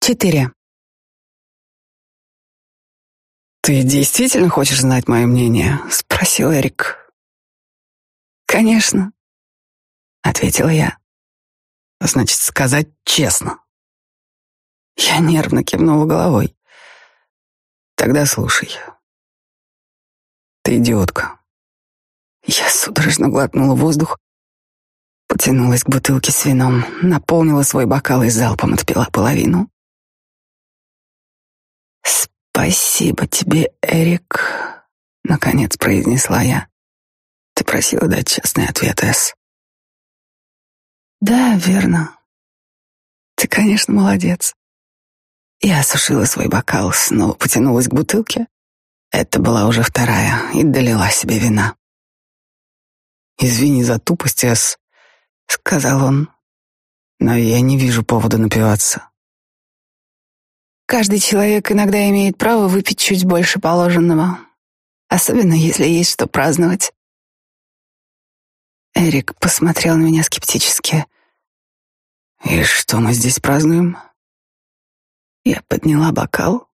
Четыре. «Ты действительно хочешь знать мое мнение?» — спросил Эрик. «Конечно», — ответила я. «Значит, сказать честно». Я нервно кивнула головой. «Тогда слушай. Ты идиотка». Я судорожно глотнула воздух, потянулась к бутылке с вином, наполнила свой бокал и залпом отпила половину. «Спасибо тебе, Эрик», — наконец произнесла я. «Ты просила дать честный ответ, Эс». «Да, верно. Ты, конечно, молодец». Я осушила свой бокал, снова потянулась к бутылке. Это была уже вторая и долила себе вина. «Извини за тупость, Эс», — сказал он, — «но я не вижу повода напиваться». Каждый человек иногда имеет право выпить чуть больше положенного, особенно если есть что праздновать. Эрик посмотрел на меня скептически. «И что мы здесь празднуем?» Я подняла бокал.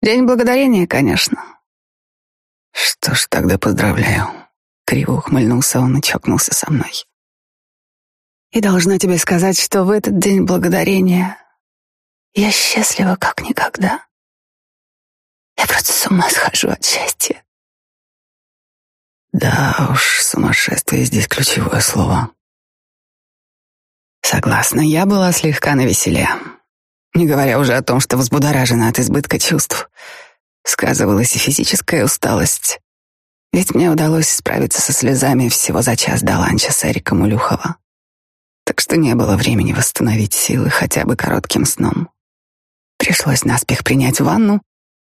«День благодарения, конечно». «Что ж, тогда поздравляю». Криво ухмыльнулся он и чокнулся со мной. «И должна тебе сказать, что в этот день благодарения я счастлива как никогда. Я просто с ума схожу от счастья. Да уж, сумасшествие здесь ключевое слово. Согласна, я была слегка навеселе. Не говоря уже о том, что взбудоражена от избытка чувств. Сказывалась и физическая усталость. Ведь мне удалось справиться со слезами всего за час до ланча с Эриком Улюхова. Так что не было времени восстановить силы хотя бы коротким сном. Пришлось наспех принять ванну,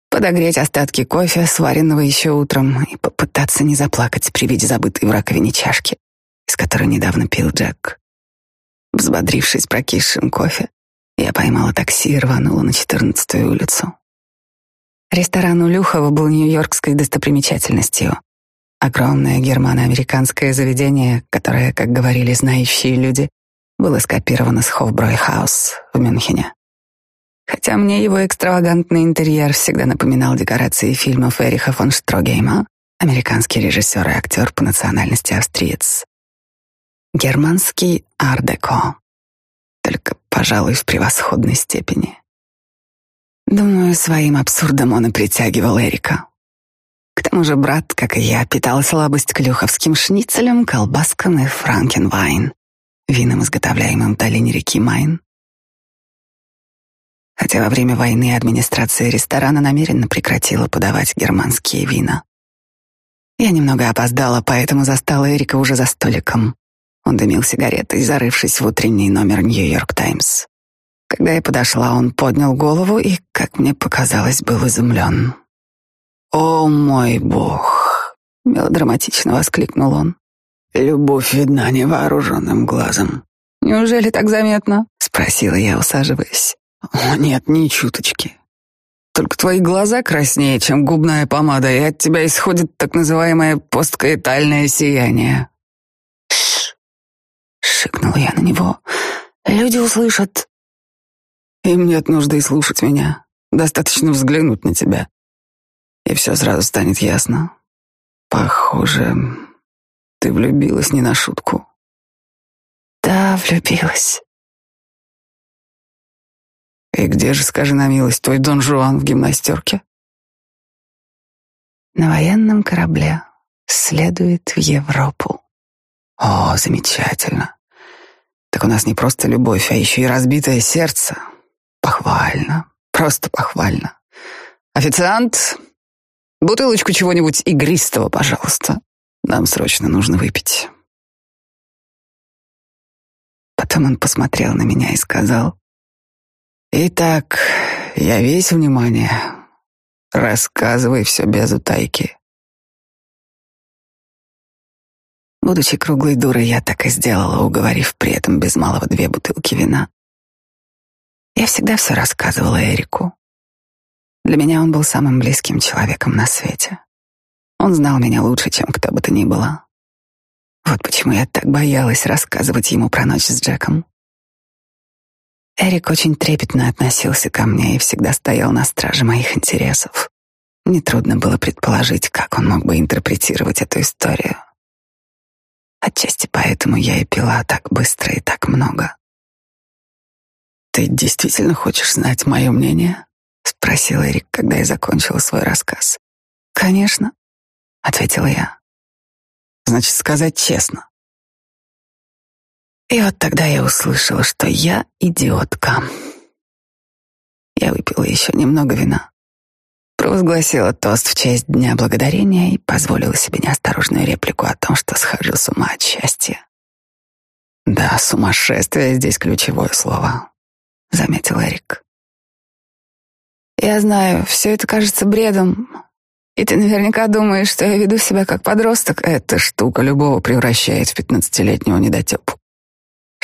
подогреть остатки кофе, сваренного еще утром, и попытаться не заплакать при виде забытой в раковине чашки, из которой недавно пил Джек. Взбодрившись прокисшим кофе, я поймала такси и рванула на 14-ю улицу. Ресторан у Люхова был нью-йоркской достопримечательностью. Огромное германо-американское заведение, которое, как говорили знающие люди, было скопировано с Хофброй-хаус в Мюнхене. Хотя мне его экстравагантный интерьер всегда напоминал декорации фильмов Эриха фон Штрогейма, американский режиссер и актер по национальности австриец. Германский ар-деко, только, пожалуй, в превосходной степени. Думаю, своим абсурдом он и притягивал Эрика. К тому же брат, как и я, питал слабость к люховским шницелям, колбаскам и франкенвайн, винам, изготовляемым в долине реки Майн хотя во время войны администрация ресторана намеренно прекратила подавать германские вина. Я немного опоздала, поэтому застала Эрика уже за столиком. Он дымил сигаретой, зарывшись в утренний номер «Нью-Йорк Таймс». Когда я подошла, он поднял голову и, как мне показалось, был изумлен. «О мой бог!» — мелодраматично воскликнул он. «Любовь видна невооруженным глазом». «Неужели так заметно?» — спросила я, усаживаясь. О, нет, ни чуточки. Только твои глаза краснее, чем губная помада, и от тебя исходит так называемое посткаэтальное сияние. Шш! Шикнул я на него. Люди услышат. Им нет нужды слушать меня. Достаточно взглянуть на тебя. И все сразу станет ясно. Похоже, ты влюбилась не на шутку. Да, влюбилась. И где же, скажи на милость, твой Дон Жуан в гимнастерке? На военном корабле следует в Европу. О, замечательно. Так у нас не просто любовь, а еще и разбитое сердце. Похвально, просто похвально. Официант, бутылочку чего-нибудь игристого, пожалуйста. Нам срочно нужно выпить. Потом он посмотрел на меня и сказал, Итак, я весь внимание. Рассказывай все без утайки. Будучи круглой дурой, я так и сделала, уговорив при этом без малого две бутылки вина. Я всегда все рассказывала Эрику. Для меня он был самым близким человеком на свете. Он знал меня лучше, чем кто бы то ни было. Вот почему я так боялась рассказывать ему про ночь с Джеком. Эрик очень трепетно относился ко мне и всегда стоял на страже моих интересов. Нетрудно было предположить, как он мог бы интерпретировать эту историю. Отчасти поэтому я и пила так быстро и так много. «Ты действительно хочешь знать мое мнение?» — спросил Эрик, когда я закончила свой рассказ. «Конечно», — ответила я. «Значит, сказать честно». И вот тогда я услышала, что я идиотка. Я выпила еще немного вина, провозгласила тост в честь Дня Благодарения и позволила себе неосторожную реплику о том, что схожу с ума от счастья. Да, сумасшествие здесь ключевое слово заметил Эрик. Я знаю, все это кажется бредом, и ты наверняка думаешь, что я веду себя как подросток. Эта штука любого превращает в пятнадцатилетнего недотепу,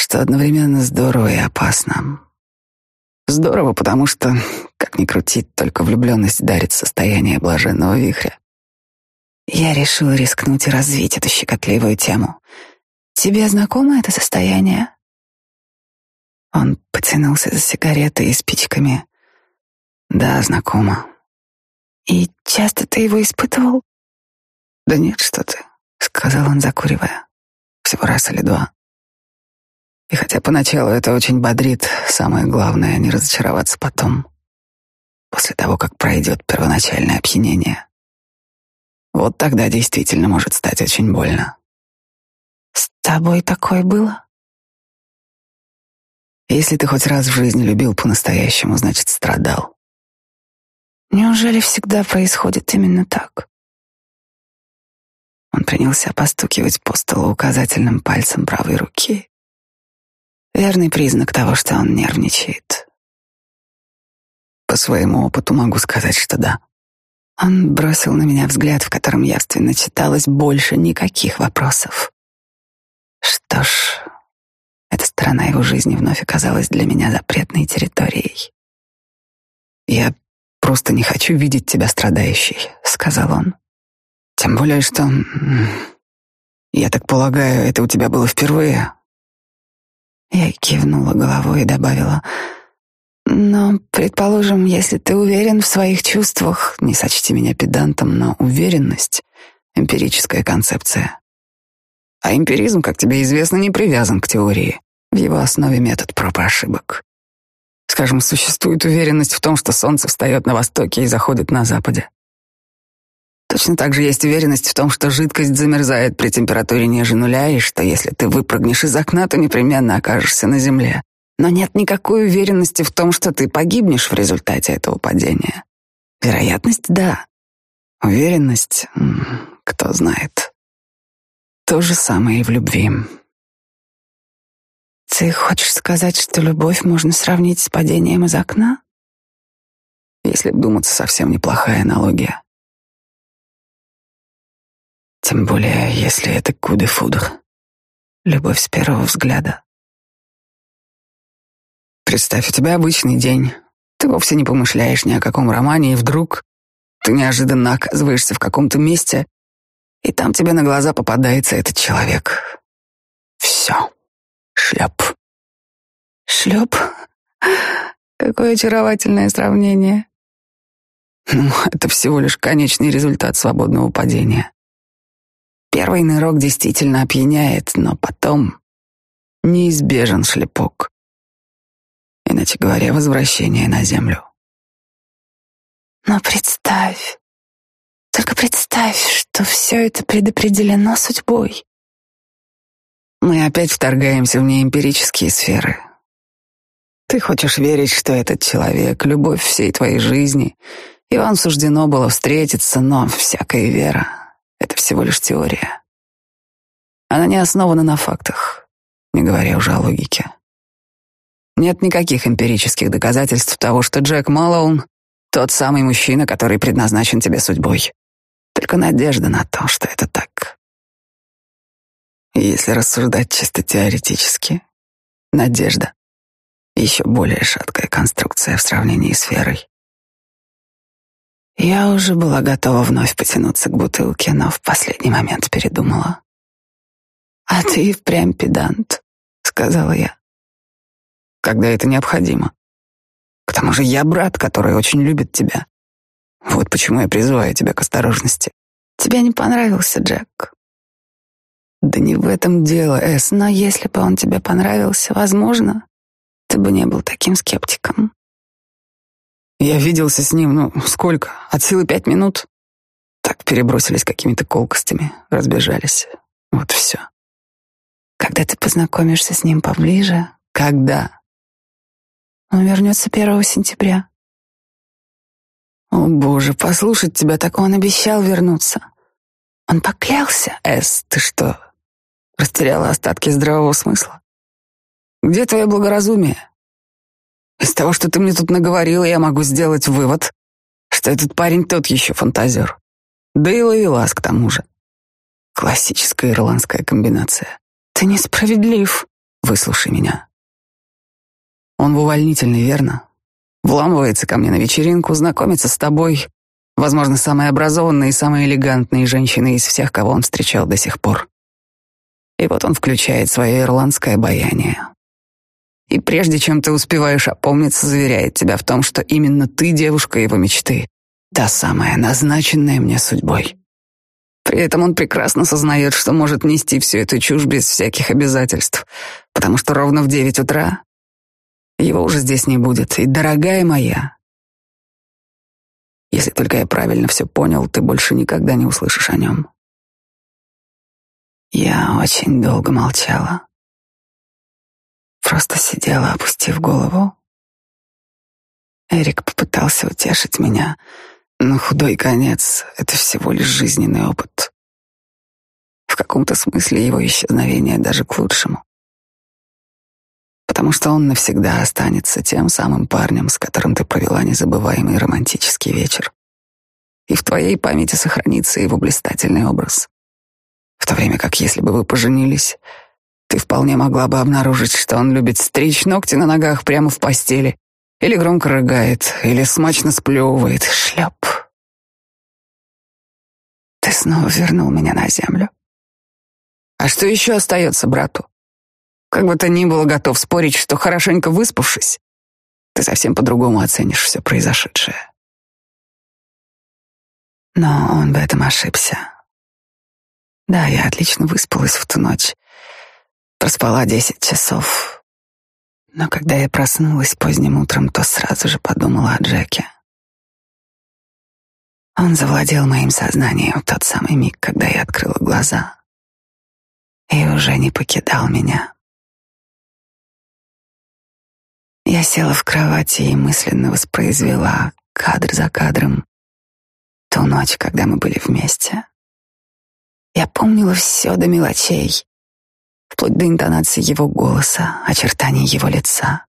что одновременно здорово и опасно. Здорово, потому что, как ни крутить, только влюбленность дарит состояние блаженного вихря. Я решил рискнуть и развить эту щекотливую тему. Тебе знакомо это состояние? Он потянулся за сигаретой и спичками. Да, знакомо. И часто ты его испытывал? Да нет, что ты, сказал он, закуривая. Всего раз или два. И хотя поначалу это очень бодрит, самое главное — не разочароваться потом, после того, как пройдет первоначальное опьянение. Вот тогда действительно может стать очень больно. С тобой такое было? Если ты хоть раз в жизни любил по-настоящему, значит, страдал. Неужели всегда происходит именно так? Он принялся постукивать по столу указательным пальцем правой руки. Верный признак того, что он нервничает. По своему опыту могу сказать, что да. Он бросил на меня взгляд, в котором явственно читалось больше никаких вопросов. Что ж, эта сторона его жизни вновь оказалась для меня запретной территорией. «Я просто не хочу видеть тебя страдающей», — сказал он. «Тем более, что... Я так полагаю, это у тебя было впервые». Я кивнула головой и добавила... Но, предположим, если ты уверен в своих чувствах, не сочти меня педантом, но уверенность — эмпирическая концепция. А эмпиризм, как тебе известно, не привязан к теории. В его основе метод проб и ошибок. Скажем, существует уверенность в том, что солнце встает на востоке и заходит на западе. Точно так же есть уверенность в том, что жидкость замерзает при температуре ниже нуля, и что если ты выпрыгнешь из окна, то непременно окажешься на земле. Но нет никакой уверенности в том, что ты погибнешь в результате этого падения. Вероятность — да. Уверенность — кто знает. То же самое и в любви. Ты хочешь сказать, что любовь можно сравнить с падением из окна? Если вдуматься, совсем неплохая аналогия. Тем более, если это куде-фудр. Любовь с первого взгляда. Представь, у тебя обычный день. Ты вовсе не помышляешь ни о каком романе, и вдруг ты неожиданно оказываешься в каком-то месте, и там тебе на глаза попадается этот человек. Все. Шлеп. Шлеп? Какое очаровательное сравнение. Ну, это всего лишь конечный результат свободного падения. Первый нырок действительно опьяняет, но потом неизбежен шлепок. Иначе говоря, возвращение на землю. Но представь, только представь, что все это предопределено судьбой. Мы опять вторгаемся в неэмпирические сферы. Ты хочешь верить, что этот человек — любовь всей твоей жизни, и вам суждено было встретиться, но всякая вера — это всего лишь теория. Она не основана на фактах, не говоря уже о логике. Нет никаких эмпирических доказательств того, что Джек Малоун — тот самый мужчина, который предназначен тебе судьбой только надежда на то, что это так. И если рассуждать чисто теоретически, надежда — еще более шаткая конструкция в сравнении с верой. Я уже была готова вновь потянуться к бутылке, но в последний момент передумала. «А ты впрямь педант», — сказала я. когда это необходимо. К тому же я брат, который очень любит тебя. Вот почему я призываю тебя к осторожности. Тебе не понравился Джек. Да не в этом дело, Эс. Но если бы он тебе понравился, возможно, ты бы не был таким скептиком. Я виделся с ним, ну, сколько? От силы пять минут. Так перебросились какими-то колкостями, разбежались. Вот все. Когда ты познакомишься с ним поближе? Когда? Он вернется первого сентября. О, боже, послушать тебя, так он обещал вернуться. Он поклялся. Эс, ты что, растеряла остатки здравого смысла? Где твое благоразумие? Из того, что ты мне тут наговорила, я могу сделать вывод, что этот парень тот еще фантазер. Да и ловелас к тому же. Классическая ирландская комбинация. Ты несправедлив. Выслушай меня. Он в увольнительной, верно? Вламывается ко мне на вечеринку, знакомится с тобой, возможно, самой образованной и самой элегантной женщиной из всех, кого он встречал до сих пор. И вот он включает свое ирландское обаяние. И прежде чем ты успеваешь опомниться, заверяет тебя в том, что именно ты девушка его мечты, та самая, назначенная мне судьбой. При этом он прекрасно сознает, что может нести всю эту чушь без всяких обязательств, потому что ровно в девять утра его уже здесь не будет. И, дорогая моя, если только я правильно все понял, ты больше никогда не услышишь о нем. Я очень долго молчала. Просто сидела, опустив голову. Эрик попытался утешить меня, но худой конец — это всего лишь жизненный опыт. В каком-то смысле его исчезновение даже к лучшему потому что он навсегда останется тем самым парнем, с которым ты провела незабываемый романтический вечер. И в твоей памяти сохранится его блистательный образ. В то время как если бы вы поженились, ты вполне могла бы обнаружить, что он любит стричь ногти на ногах прямо в постели, или громко рыгает, или смачно сплевывает. Шлеп. Ты снова вернул меня на землю. А что еще остается брату? Как бы то ни было, готов спорить, что хорошенько выспавшись, ты совсем по-другому оценишь все произошедшее. Но он в этом ошибся. Да, я отлично выспалась в ту ночь. Проспала десять часов. Но когда я проснулась поздним утром, то сразу же подумала о Джеке. Он завладел моим сознанием в тот самый миг, когда я открыла глаза. И уже не покидал меня. Я села в кровати и мысленно воспроизвела кадр за кадром ту ночь, когда мы были вместе. Я помнила все до мелочей, вплоть до интонации его голоса, очертаний его лица,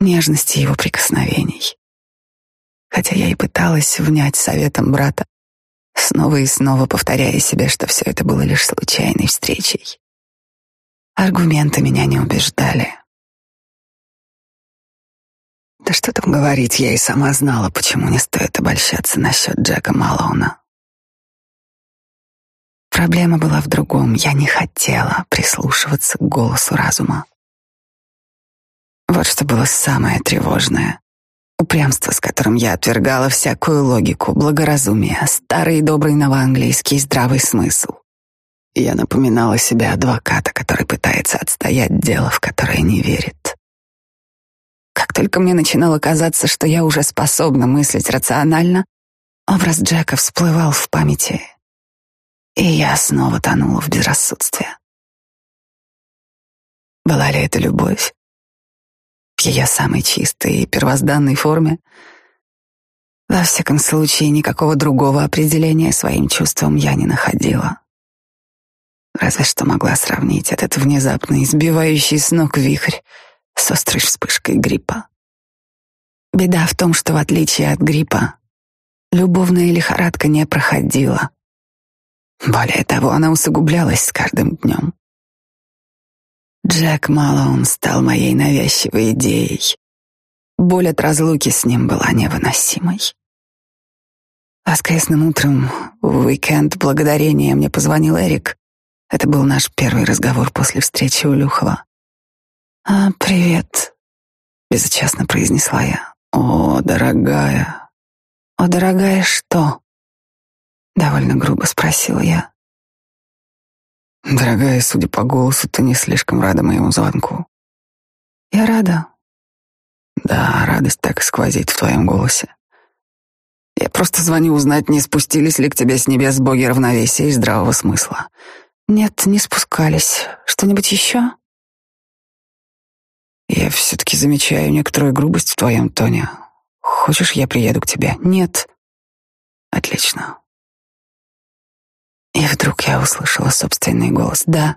нежности его прикосновений. Хотя я и пыталась внять советом брата, снова и снова повторяя себе, что все это было лишь случайной встречей. Аргументы меня не убеждали. Да что там говорить, я и сама знала, почему не стоит обольщаться насчет Джека Малоуна. Проблема была в другом. Я не хотела прислушиваться к голосу разума. Вот что было самое тревожное. Упрямство, с которым я отвергала всякую логику, благоразумие, старый добрый новоанглийский здравый смысл. Я напоминала себе адвоката, который пытается отстоять дело, в которое не верит. Как только мне начинало казаться, что я уже способна мыслить рационально, образ Джека всплывал в памяти, и я снова тонула в безрассудстве. Была ли это любовь? В ее самой чистой и первозданной форме? Во всяком случае, никакого другого определения своим чувствам я не находила. Разве что могла сравнить этот внезапный, избивающий с ног вихрь с острой вспышкой гриппа. Беда в том, что в отличие от гриппа, любовная лихорадка не проходила. Более того, она усугублялась с каждым днем. Джек Малоун стал моей навязчивой идеей. Боль от разлуки с ним была невыносимой. Воскресным утром в уикенд благодарения мне позвонил Эрик. Это был наш первый разговор после встречи у Люхова. «А, привет», безучастно произнесла я. О, дорогая. О, дорогая, что? Довольно грубо спросила я. Дорогая, судя по голосу, ты не слишком рада моему звонку. Я рада. Да, радость так и сквозит в твоем голосе. Я просто звоню узнать, не спустились ли к тебе с небес боги равновесия и здравого смысла. Нет, не спускались. Что-нибудь еще? Я все-таки замечаю некоторую грубость в твоем тоне. Хочешь, я приеду к тебе? Нет. Отлично. И вдруг я услышала собственный голос. Да,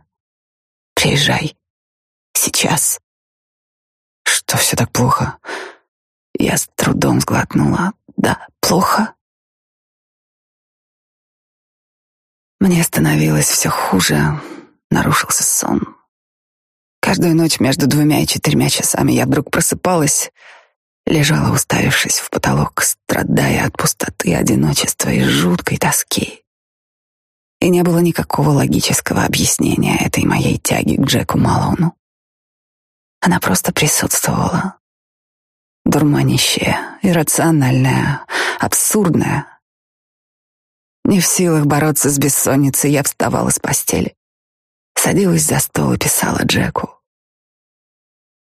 приезжай. Сейчас. Что все так плохо? Я с трудом сглотнула. Да, плохо. Мне становилось все хуже. Нарушился сон. Каждую ночь между двумя и четырьмя часами я вдруг просыпалась, лежала, уставившись в потолок, страдая от пустоты, одиночества и жуткой тоски. И не было никакого логического объяснения этой моей тяги к Джеку Малоуну. Она просто присутствовала. Дурманящая, иррациональная, абсурдная. Не в силах бороться с бессонницей, я вставала с постели, садилась за стол и писала Джеку.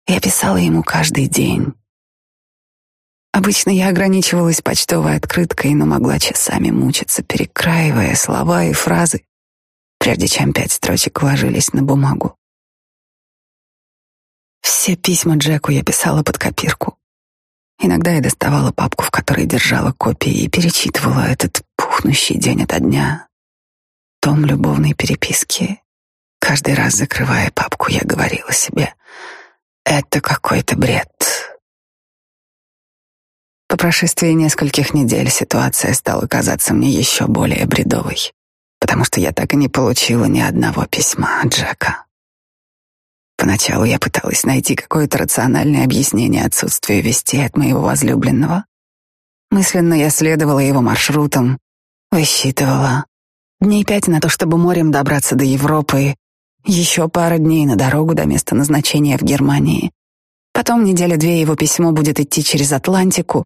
Я писала ему каждый день. Обычно я ограничивалась почтовой открыткой, но могла часами мучиться, перекраивая слова и фразы, прежде чем пять строчек ложились на бумагу. Все письма Джеку я писала под копирку. Иногда я доставала папку, в которой держала копии, и перечитывала этот пухнущий день ото дня. Том любовной переписки. Каждый раз, закрывая папку, я говорила себе, это какой-то бред. По прошествии нескольких недель ситуация стала казаться мне еще более бредовой, потому что я так и не получила ни одного письма от Джека. Поначалу я пыталась найти какое-то рациональное объяснение отсутствию вестей от моего возлюбленного. Мысленно я следовала его маршрутам, высчитывала. Дней пять на то, чтобы морем добраться до Европы, еще пара дней на дорогу до места назначения в Германии. Потом неделя две его письмо будет идти через Атлантику.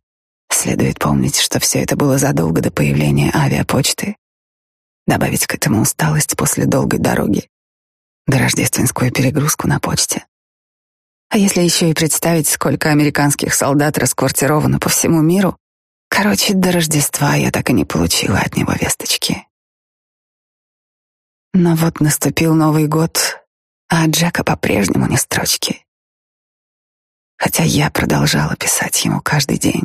Следует помнить, что все это было задолго до появления авиапочты. Добавить к этому усталость после долгой дороги да рождественскую перегрузку на почте. А если еще и представить, сколько американских солдат расквартировано по всему миру, короче, до Рождества я так и не получила от него весточки. Но вот наступил Новый год, а Джека по-прежнему не строчки. Хотя я продолжала писать ему каждый день.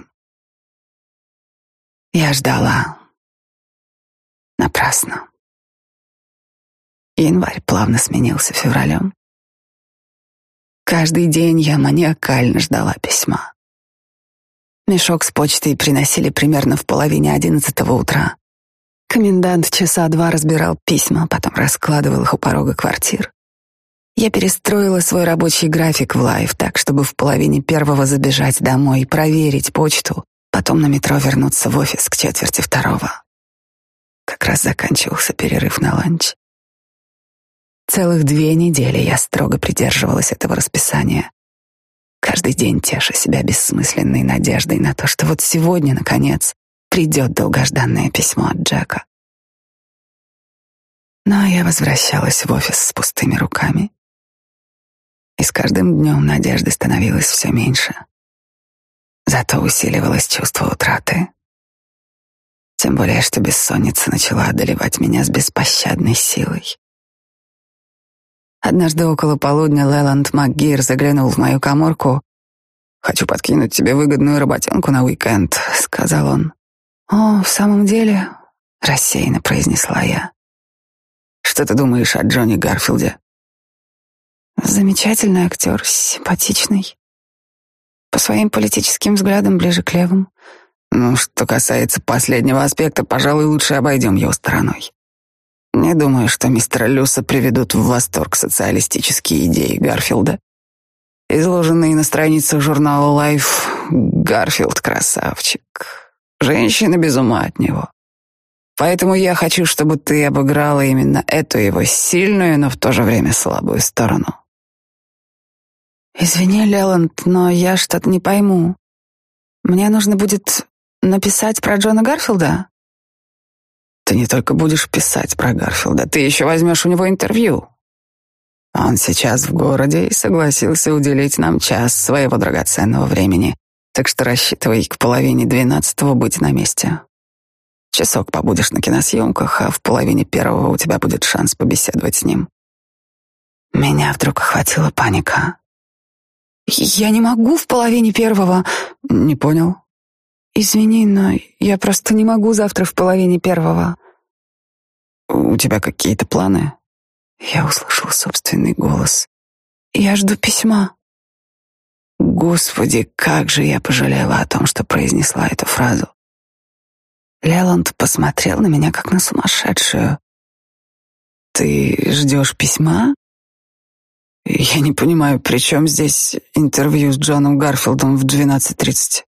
Я ждала. Напрасно. Январь плавно сменился февралем. Каждый день я маниакально ждала письма. Мешок с почтой приносили примерно в половине одиннадцатого утра. Комендант часа два разбирал письма, потом раскладывал их у порога квартир. Я перестроила свой рабочий график в «Лайф» так, чтобы в половине первого забежать домой и проверить почту, потом на метро вернуться в офис к четверти второго. Как раз заканчивался перерыв на ланч. Целых две недели я строго придерживалась этого расписания. Каждый день теша себя бессмысленной надеждой на то, что вот сегодня, наконец, придет долгожданное письмо от Джека. Но я возвращалась в офис с пустыми руками. И с каждым днем надежды становилось все меньше. Зато усиливалось чувство утраты. Тем более, что бессонница начала одолевать меня с беспощадной силой. Однажды около полудня Леланд МакГир заглянул в мою коморку. «Хочу подкинуть тебе выгодную работенку на уикенд», — сказал он. «О, в самом деле?» — рассеянно произнесла я. «Что ты думаешь о Джонни Гарфилде?» «Замечательный актер, симпатичный. По своим политическим взглядам ближе к левым. Ну, что касается последнего аспекта, пожалуй, лучше обойдем его стороной. Не думаю, что мистера Люса приведут в восторг социалистические идеи Гарфилда. Изложенные на страницах журнала Life, Гарфилд красавчик. Женщина без ума от него. Поэтому я хочу, чтобы ты обыграла именно эту его сильную, но в то же время слабую сторону. Извини, Леланд, но я что-то не пойму. Мне нужно будет написать про Джона Гарфилда? Ты не только будешь писать про Гарфилда, ты еще возьмешь у него интервью. Он сейчас в городе и согласился уделить нам час своего драгоценного времени, так что рассчитывай к половине двенадцатого быть на месте. Часок побудешь на киносъемках, а в половине первого у тебя будет шанс побеседовать с ним. Меня вдруг охватила паника. Я не могу в половине первого. Не понял. Извини, но я просто не могу завтра в половине первого. У тебя какие-то планы? Я услышал собственный голос. Я жду письма. Господи, как же я пожалела о том, что произнесла эту фразу. Леланд посмотрел на меня как на сумасшедшую. Ты ждешь письма? Я не понимаю, при чем здесь интервью с Джоном Гарфилдом в 12.30?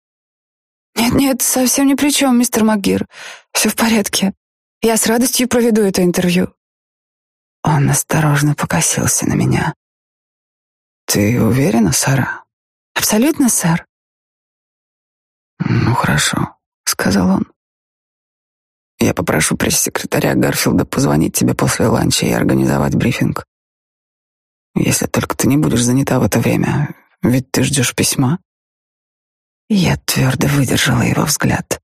Нет-нет, совсем ни при чем, мистер МакГир. Все в порядке. Я с радостью проведу это интервью. Он осторожно покосился на меня. Ты уверена, Сара? Абсолютно, сэр. Ну хорошо, сказал он. Я попрошу пресс-секретаря Гарфилда позвонить тебе после ланча и организовать брифинг. Если только ты не будешь занята в это время, ведь ты ждешь письма. Я твердо выдержала его взгляд.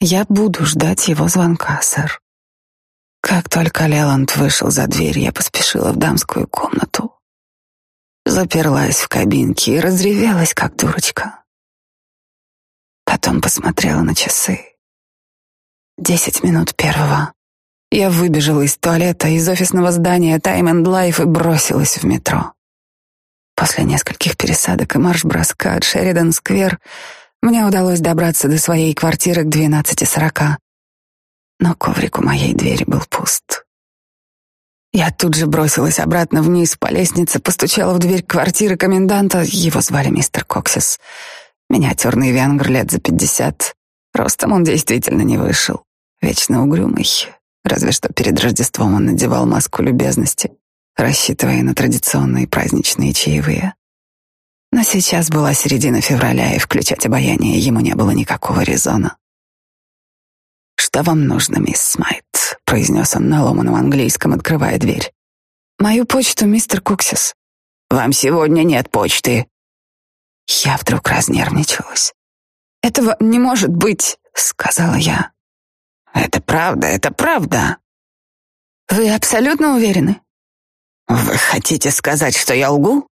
Я буду ждать его звонка, сэр. Как только Леланд вышел за дверь, я поспешила в дамскую комнату. Заперлась в кабинке и разревелась, как дурочка. Потом посмотрела на часы. Десять минут первого. Я выбежала из туалета, из офисного здания Time and Life и бросилась в метро. После нескольких пересадок и марш-броска от Шеридан-сквер мне удалось добраться до своей квартиры к двенадцати сорока. Но коврик у моей двери был пуст. Я тут же бросилась обратно вниз по лестнице, постучала в дверь квартиры коменданта. Его звали мистер Коксис. Миниатюрный венгр лет за пятьдесят. Ростом он действительно не вышел вечно угрюмый, разве что перед Рождеством он надевал маску любезности, рассчитывая на традиционные праздничные чаевые. Но сейчас была середина февраля, и включать обаяние ему не было никакого резона. «Что вам нужно, мисс Смайт?» — произнес он на ломаном английском, открывая дверь. «Мою почту, мистер Куксис». «Вам сегодня нет почты». Я вдруг разнервничалась. «Этого не может быть», — сказала я. Это правда, это правда. Вы абсолютно уверены? Вы хотите сказать, что я лгу?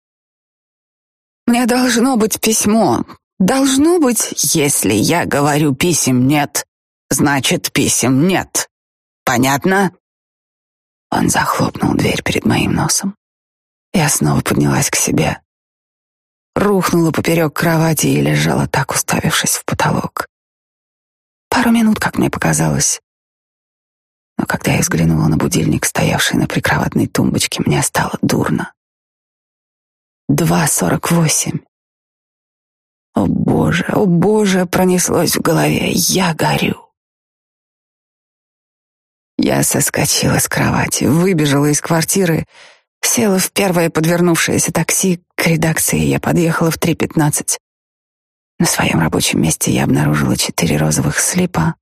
Мне должно быть письмо. Должно быть. Если я говорю писем нет, значит писем нет. Понятно? Он захлопнул дверь перед моим носом. Я снова поднялась к себе. Рухнула поперек кровати и лежала так, уставившись в потолок. Пару минут, как мне показалось. Но когда я взглянула на будильник, стоявший на прикроватной тумбочке, мне стало дурно. Два сорок восемь. О боже, о боже, пронеслось в голове. Я горю. Я соскочила с кровати, выбежала из квартиры, села в первое подвернувшееся такси. К редакции я подъехала в три пятнадцать. На своем рабочем месте я обнаружила четыре розовых слипа,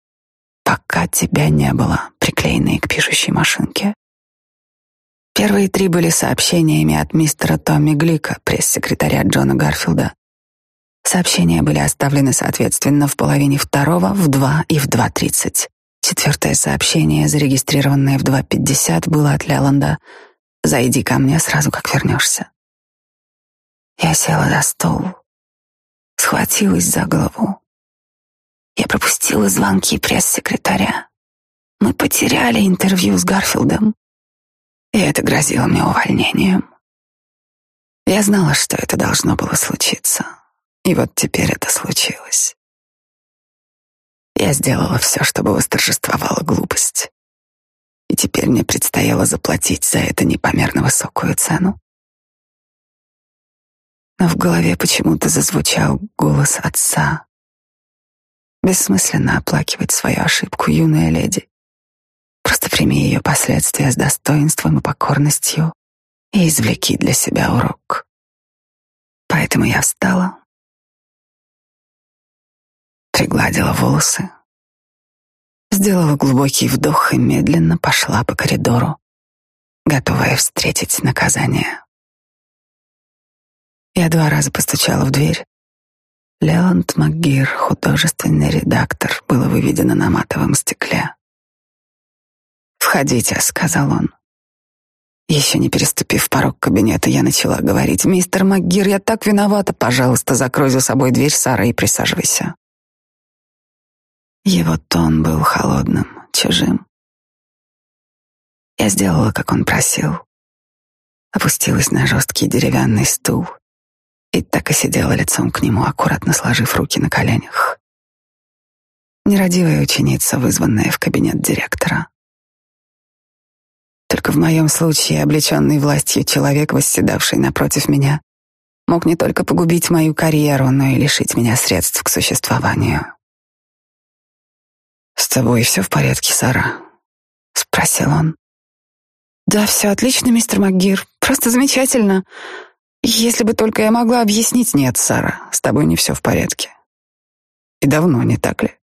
пока тебя не было, приклеенные к пишущей машинке. Первые три были сообщениями от мистера Томми Глика, пресс-секретаря Джона Гарфилда. Сообщения были оставлены соответственно в половине второго, в два и в два тридцать. Четвертое сообщение, зарегистрированное в два пятьдесят, было от Леланда. «Зайди ко мне сразу, как вернешься». Я села за стол, схватилась за голову. Я пропустила звонки пресс-секретаря. Мы потеряли интервью с Гарфилдом, и это грозило мне увольнением. Я знала, что это должно было случиться, и вот теперь это случилось. Я сделала все, чтобы восторжествовала глупость. И теперь мне предстояло заплатить за это непомерно высокую цену но в голове почему-то зазвучал голос отца. Бессмысленно оплакивать свою ошибку, юная леди. Просто прими ее последствия с достоинством и покорностью и извлеки для себя урок. Поэтому я встала, пригладила волосы, сделала глубокий вдох и медленно пошла по коридору, готовая встретить наказание. Я два раза постучала в дверь. Леонт МакГир, художественный редактор, было выведено на матовом стекле. «Входите», — сказал он. Еще не переступив порог кабинета, я начала говорить. «Мистер МакГир, я так виновата. Пожалуйста, закрой за собой дверь, Сара, и присаживайся». Его тон был холодным, чужим. Я сделала, как он просил. Опустилась на жесткий деревянный стул и так и сидела лицом к нему, аккуратно сложив руки на коленях. Нерадивая ученица, вызванная в кабинет директора. Только в моем случае облеченный властью человек, восседавший напротив меня, мог не только погубить мою карьеру, но и лишить меня средств к существованию. «С тобой все в порядке, Сара?» — спросил он. «Да, все отлично, мистер МакГир. Просто замечательно. Если бы только я могла объяснить...» «Нет, Сара, с тобой не все в порядке. И давно, не так ли?»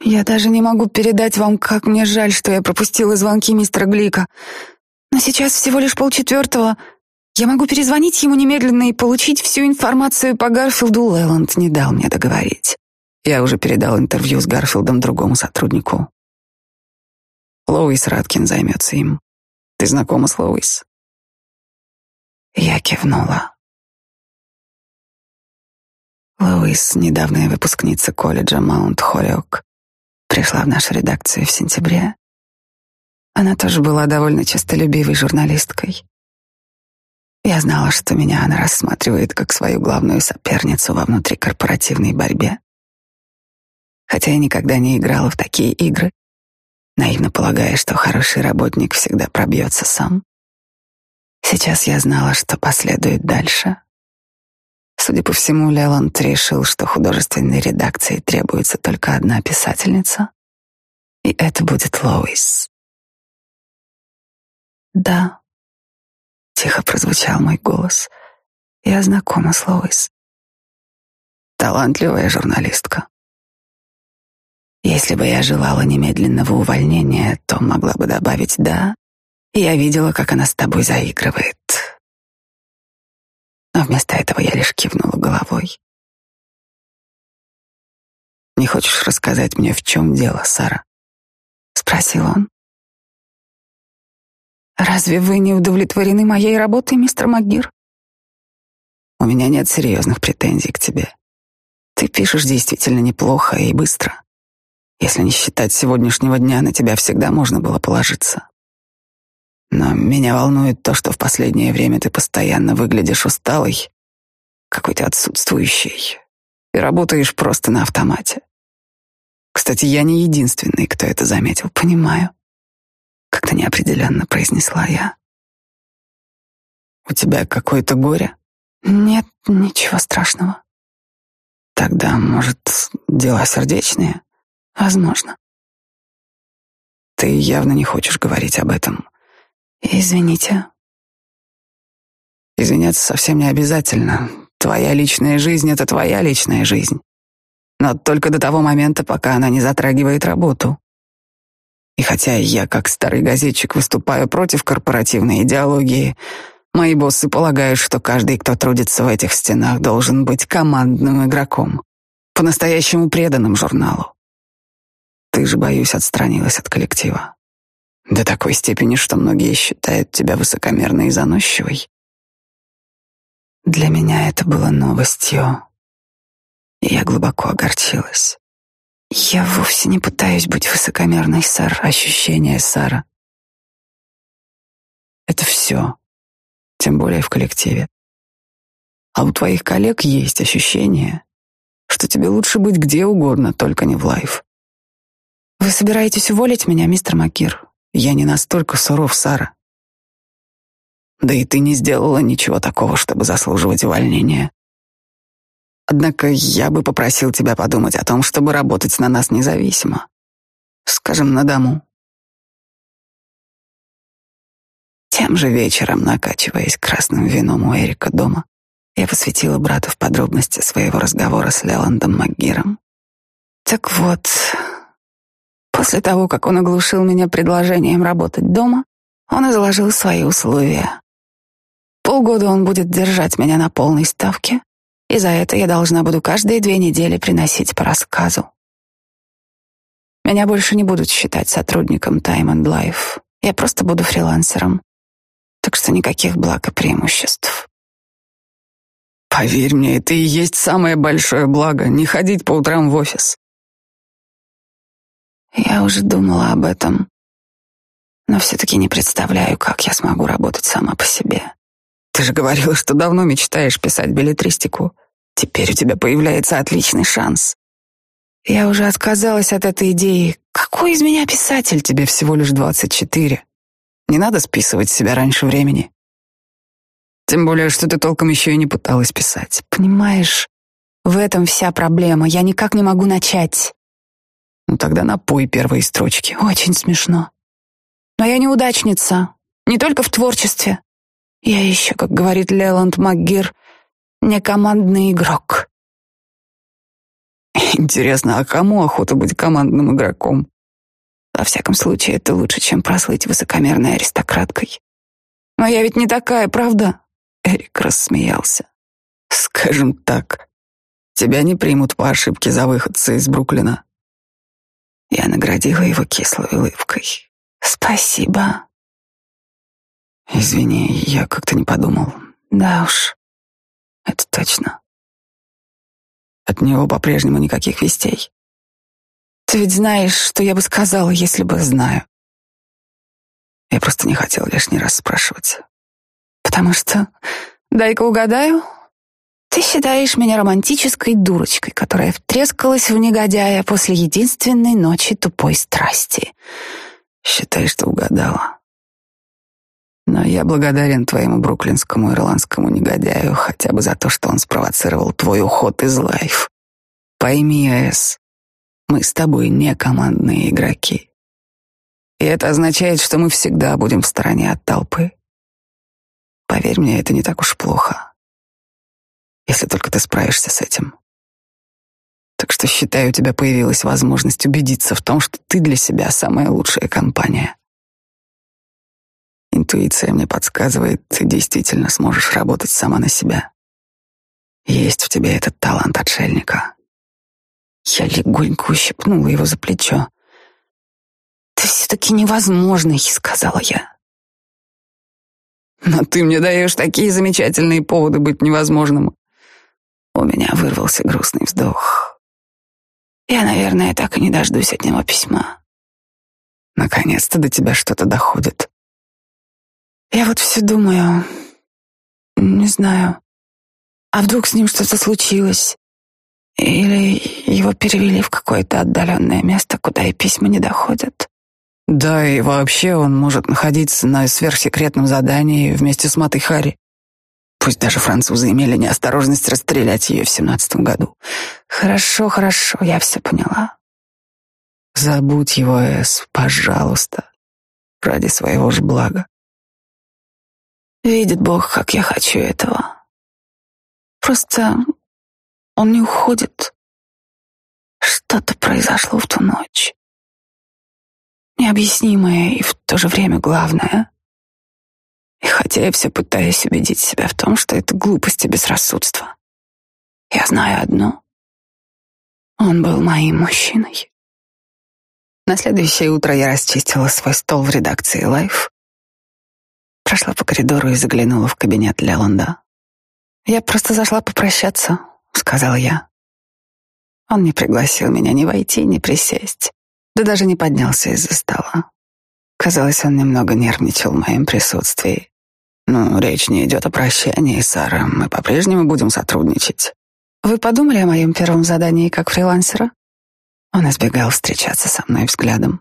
«Я даже не могу передать вам, как мне жаль, что я пропустила звонки мистера Глика. Но сейчас всего лишь полчетвертого. Я могу перезвонить ему немедленно и получить всю информацию по Гарфилду. Лэланд не дал мне договорить. Я уже передал интервью с Гарфилдом другому сотруднику. Лоуис Раткин займется им. Ты знакома с Лоуис? Я кивнула. Лоуис, недавняя выпускница колледжа Маунт Холлиок, пришла в нашу редакцию в сентябре. Она тоже была довольно честолюбивой журналисткой. Я знала, что меня она рассматривает как свою главную соперницу во внутрикорпоративной борьбе хотя я никогда не играла в такие игры, наивно полагая, что хороший работник всегда пробьется сам. Сейчас я знала, что последует дальше. Судя по всему, Леланд решил, что художественной редакции требуется только одна писательница, и это будет Лоис. «Да», — тихо прозвучал мой голос, — «я знакома с Лоис». Талантливая журналистка. Если бы я желала немедленного увольнения, то могла бы добавить «да». Я видела, как она с тобой заигрывает. Но вместо этого я лишь кивнула головой. «Не хочешь рассказать мне, в чем дело, Сара?» — спросил он. «Разве вы не удовлетворены моей работой, мистер МакГир?» «У меня нет серьезных претензий к тебе. Ты пишешь действительно неплохо и быстро. Если не считать сегодняшнего дня, на тебя всегда можно было положиться. Но меня волнует то, что в последнее время ты постоянно выглядишь усталой, какой-то отсутствующей, и работаешь просто на автомате. Кстати, я не единственный, кто это заметил, понимаю. Как-то неопределенно произнесла я. У тебя какое-то горе? Нет, ничего страшного. Тогда, может, дела сердечные? Возможно. Ты явно не хочешь говорить об этом. Извините. Извиняться совсем не обязательно. Твоя личная жизнь — это твоя личная жизнь. Но только до того момента, пока она не затрагивает работу. И хотя я, как старый газетчик, выступаю против корпоративной идеологии, мои боссы полагают, что каждый, кто трудится в этих стенах, должен быть командным игроком, по-настоящему преданным журналу. Ты же, боюсь, отстранилась от коллектива. До такой степени, что многие считают тебя высокомерной и заносчивой. Для меня это было новостью, и я глубоко огорчилась. Я вовсе не пытаюсь быть высокомерной, сэр. Ощущение, Сара. Это все, тем более в коллективе. А у твоих коллег есть ощущение, что тебе лучше быть где угодно, только не в лайф. Вы собираетесь уволить меня, мистер Макир? Я не настолько суров, Сара. Да и ты не сделала ничего такого, чтобы заслуживать увольнения. Однако я бы попросил тебя подумать о том, чтобы работать на нас независимо. Скажем, на дому. Тем же вечером, накачиваясь красным вином у Эрика дома, Я посвятила брату в подробности своего разговора с Леландом МакГиром. Так вот, после того, как он оглушил меня предложением работать дома, он изложил свои условия. Полгода он будет держать меня на полной ставке, и за это я должна буду каждые две недели приносить по рассказу. Меня больше не будут считать сотрудником Time and Life. Я просто буду фрилансером. Так что никаких благ и преимуществ. Поверь мне, это и есть самое большое благо — не ходить по утрам в офис. Я уже думала об этом, но все-таки не представляю, как я смогу работать сама по себе. Ты же говорила, что давно мечтаешь писать билетристику. Теперь у тебя появляется отличный шанс. Я уже отказалась от этой идеи. Какой из меня писатель? Тебе всего лишь двадцать четыре. Не надо списывать себя раньше времени. Тем более, что ты толком еще и не пыталась писать. Понимаешь, в этом вся проблема. Я никак не могу начать. Ну тогда напой первые строчки. Очень смешно. Но я неудачница. Не только в творчестве. Я еще, как говорит Леланд МакГир, не командный игрок. Интересно, а кому охота быть командным игроком? Во всяком случае, это лучше, чем прослыть высокомерной аристократкой. Но я ведь не такая, правда? Эрик рассмеялся. Скажем так, тебя не примут по ошибке за выходца из Бруклина. Я наградила его кислой улыбкой. Спасибо. Извини, я как-то не подумал. Да уж, это точно. От него по-прежнему никаких вестей. Ты ведь знаешь, что я бы сказала, если бы знаю. Я просто не хотел лишний раз спрашивать. Потому что, дай-ка угадаю, ты считаешь меня романтической дурочкой, которая втрескалась в негодяя после единственной ночи тупой страсти. Считай, что угадала. Но я благодарен твоему бруклинскому ирландскому негодяю хотя бы за то, что он спровоцировал твой уход из лайф. Пойми, Эс, мы с тобой не командные игроки. И это означает, что мы всегда будем в стороне от толпы. Поверь мне, это не так уж плохо. Если только ты справишься с этим. Так что считаю, у тебя появилась возможность убедиться в том, что ты для себя самая лучшая компания. Интуиция мне подсказывает, ты действительно сможешь работать сама на себя. Есть в тебе этот талант отшельника. Я легонько ущипнула его за плечо. «Ты все-таки невозможный», — сказала я. «Но ты мне даешь такие замечательные поводы быть невозможным». У меня вырвался грустный вздох. Я, наверное, так и не дождусь от него письма. Наконец-то до тебя что-то доходит. Я вот все думаю, не знаю, а вдруг с ним что-то случилось? Или его перевели в какое-то отдаленное место, куда и письма не доходят? Да, и вообще он может находиться на сверхсекретном задании вместе с Матой Хари. Пусть даже французы имели неосторожность расстрелять ее в семнадцатом году. Хорошо, хорошо, я все поняла. Забудь его, Эс, пожалуйста, ради своего же блага. Видит Бог, как я хочу этого. Просто он не уходит. Что-то произошло в ту ночь. Необъяснимое и в то же время главное. И хотя я все пытаюсь убедить себя в том, что это глупость и безрассудство, я знаю одно. Он был моим мужчиной. На следующее утро я расчистила свой стол в редакции Life Прошла по коридору и заглянула в кабинет Леланда. «Я просто зашла попрощаться», — сказала я. Он не пригласил меня ни войти, ни присесть, да даже не поднялся из-за стола. Казалось, он немного нервничал в моем присутствии. «Ну, речь не идет о прощании, Сара. Мы по-прежнему будем сотрудничать». «Вы подумали о моем первом задании как фрилансера?» Он избегал встречаться со мной взглядом.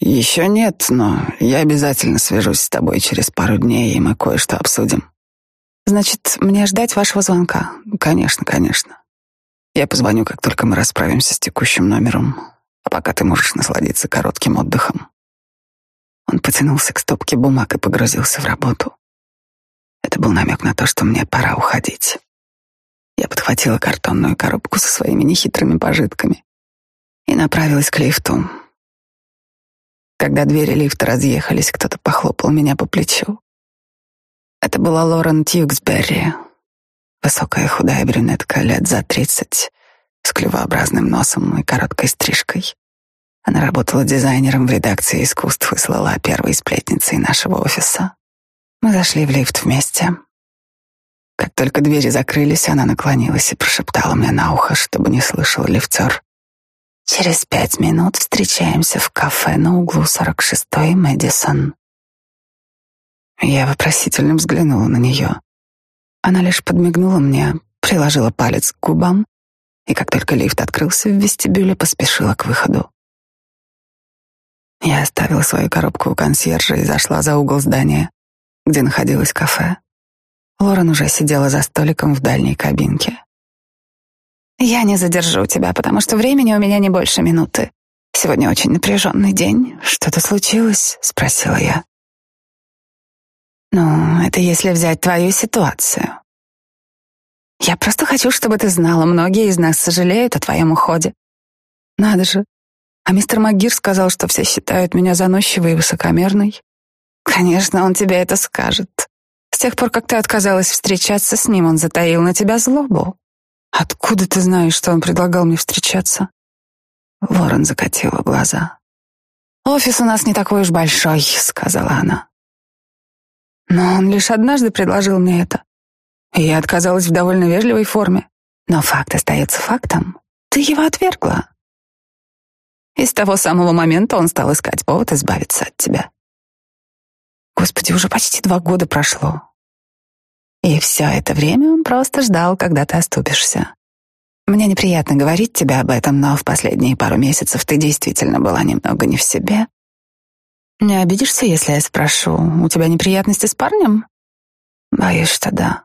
Еще нет, но я обязательно свяжусь с тобой через пару дней, и мы кое-что обсудим. Значит, мне ждать вашего звонка? Конечно, конечно. Я позвоню, как только мы расправимся с текущим номером, а пока ты можешь насладиться коротким отдыхом. Он потянулся к стопке бумаг и погрузился в работу. Это был намек на то, что мне пора уходить. Я подхватила картонную коробку со своими нехитрыми пожитками и направилась к лифту. Когда двери лифта разъехались, кто-то похлопал меня по плечу. Это была Лорен Тьюксберри, высокая худая брюнетка лет за тридцать, с клювообразным носом и короткой стрижкой. Она работала дизайнером в редакции искусств и слала первой сплетницей нашего офиса. Мы зашли в лифт вместе. Как только двери закрылись, она наклонилась и прошептала мне на ухо, чтобы не слышал лифтер. Через пять минут встречаемся в кафе на углу 46-й Мэдисон. Я вопросительно взглянула на нее. Она лишь подмигнула мне, приложила палец к губам, и как только лифт открылся в вестибюле, поспешила к выходу. Я оставила свою коробку у консьержа и зашла за угол здания, где находилось кафе. Лорен уже сидела за столиком в дальней кабинке. Я не задержу тебя, потому что времени у меня не больше минуты. Сегодня очень напряженный день. Что-то случилось? спросила я. Ну, это если взять твою ситуацию. Я просто хочу, чтобы ты знала, многие из нас сожалеют о твоем уходе. Надо же. А мистер Магир сказал, что все считают меня заносчивой и высокомерной. Конечно, он тебе это скажет. С тех пор, как ты отказалась встречаться с ним, он затаил на тебя злобу. Откуда ты знаешь, что он предлагал мне встречаться? Ворон закатила глаза. Офис у нас не такой уж большой, сказала она. Но он лишь однажды предложил мне это. И я отказалась в довольно вежливой форме. Но факт остается фактом. Ты его отвергла. И с того самого момента он стал искать повод избавиться от тебя. Господи, уже почти два года прошло. И все это время он просто ждал, когда ты оступишься. Мне неприятно говорить тебе об этом, но в последние пару месяцев ты действительно была немного не в себе. Не обидишься, если я спрошу, у тебя неприятности с парнем? Боюсь, что да.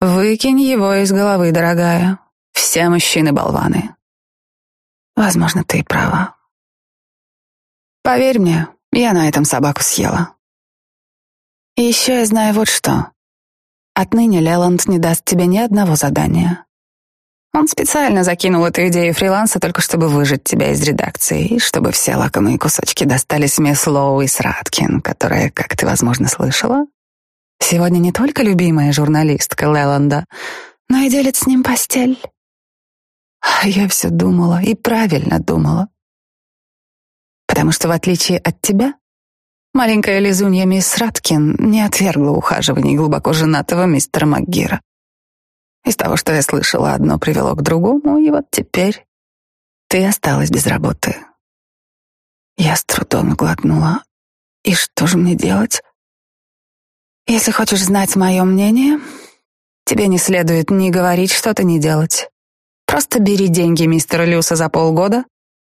Выкинь его из головы, дорогая. Все мужчины болваны. Возможно, ты и права. Поверь мне, я на этом собаку съела. И еще я знаю вот что. Отныне Леланд не даст тебе ни одного задания. Он специально закинул эту идею фриланса только чтобы выжить тебя из редакции, и чтобы все лакомые кусочки достались мисс Лоу и Сраткин, которая, как ты, возможно, слышала, сегодня не только любимая журналистка Леланда, но и делит с ним постель. Я все думала и правильно думала. Потому что, в отличие от тебя, Маленькая лизунья мисс Раткин не отвергла ухаживаний глубоко женатого мистера МакГира. Из того, что я слышала, одно привело к другому, и вот теперь ты осталась без работы. Я с трудом глотнула. И что же мне делать? Если хочешь знать мое мнение, тебе не следует ни говорить что-то, ни делать. Просто бери деньги мистера Люса за полгода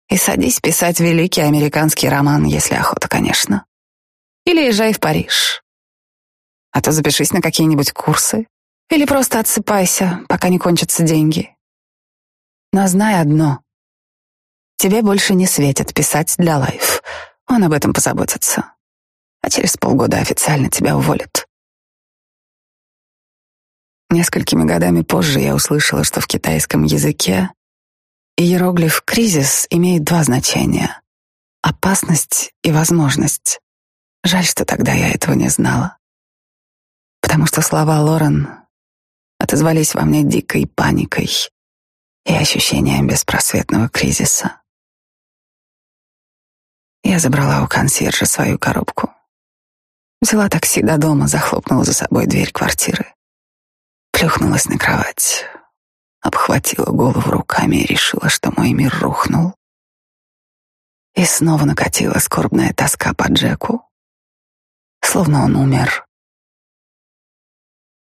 и садись писать великий американский роман, если охота, конечно. Или езжай в Париж. А то запишись на какие-нибудь курсы. Или просто отсыпайся, пока не кончатся деньги. Но знай одно. Тебе больше не светит писать для лайф. Он об этом позаботится. А через полгода официально тебя уволят. Несколькими годами позже я услышала, что в китайском языке иероглиф «кризис» имеет два значения — опасность и возможность. Жаль, что тогда я этого не знала. Потому что слова Лорен отозвались во мне дикой паникой и ощущением беспросветного кризиса. Я забрала у консьержа свою коробку. Взяла такси до дома, захлопнула за собой дверь квартиры. Плюхнулась на кровать, обхватила голову руками и решила, что мой мир рухнул. И снова накатила скорбная тоска по Джеку, словно он умер.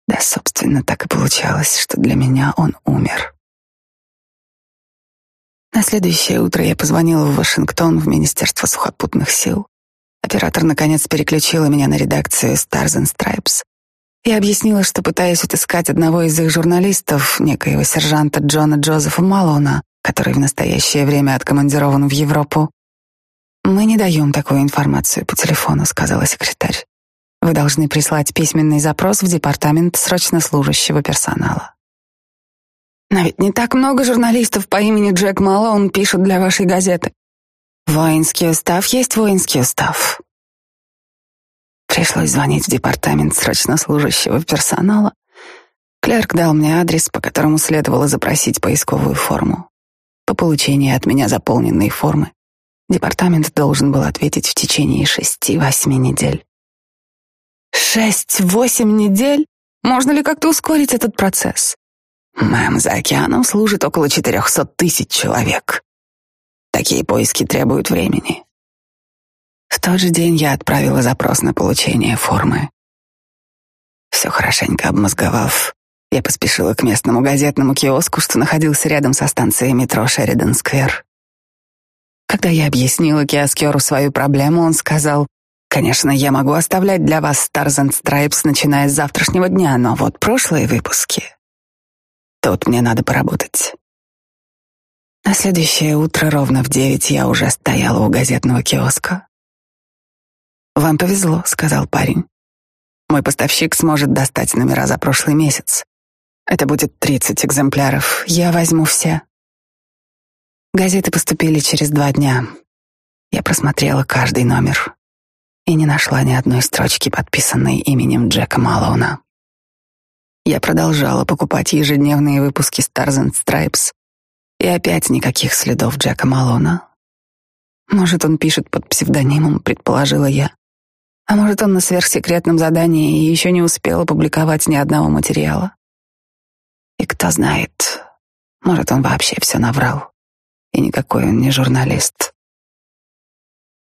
Да, собственно, так и получалось, что для меня он умер. На следующее утро я позвонила в Вашингтон в Министерство сухопутных сил. Оператор наконец переключила меня на редакцию Stars and Stripes и объяснила, что пытаясь отыскать одного из их журналистов, некоего сержанта Джона Джозефа Малона, который в настоящее время откомандирован в Европу, «Мы не даем такую информацию по телефону», — сказала секретарь. Вы должны прислать письменный запрос в департамент срочно служащего персонала. Но ведь не так много журналистов по имени Джек Малоун пишут для вашей газеты. Воинский устав есть воинский устав. Пришлось звонить в департамент срочно служащего персонала. Клерк дал мне адрес, по которому следовало запросить поисковую форму. По получении от меня заполненной формы департамент должен был ответить в течение шести-восьми недель. Шесть-восемь недель? Можно ли как-то ускорить этот процесс? Мэм, за океаном служит около четырехсот тысяч человек. Такие поиски требуют времени. В тот же день я отправила запрос на получение формы. Все хорошенько обмозговав, я поспешила к местному газетному киоску, что находился рядом со станцией метро Шеридан-сквер. Когда я объяснила киоскеру свою проблему, он сказал, «Конечно, я могу оставлять для вас Stars and Stripes, начиная с завтрашнего дня, но вот прошлые выпуски... Тут мне надо поработать». На следующее утро ровно в девять я уже стояла у газетного киоска. «Вам повезло», — сказал парень. «Мой поставщик сможет достать номера за прошлый месяц. Это будет тридцать экземпляров. Я возьму все». Газеты поступили через два дня. Я просмотрела каждый номер и не нашла ни одной строчки, подписанной именем Джека Малоуна. Я продолжала покупать ежедневные выпуски Stars and Stripes, и опять никаких следов Джека Малона. Может, он пишет под псевдонимом, предположила я. А может, он на сверхсекретном задании и еще не успел опубликовать ни одного материала. И кто знает, может, он вообще все наврал. И никакой он не журналист.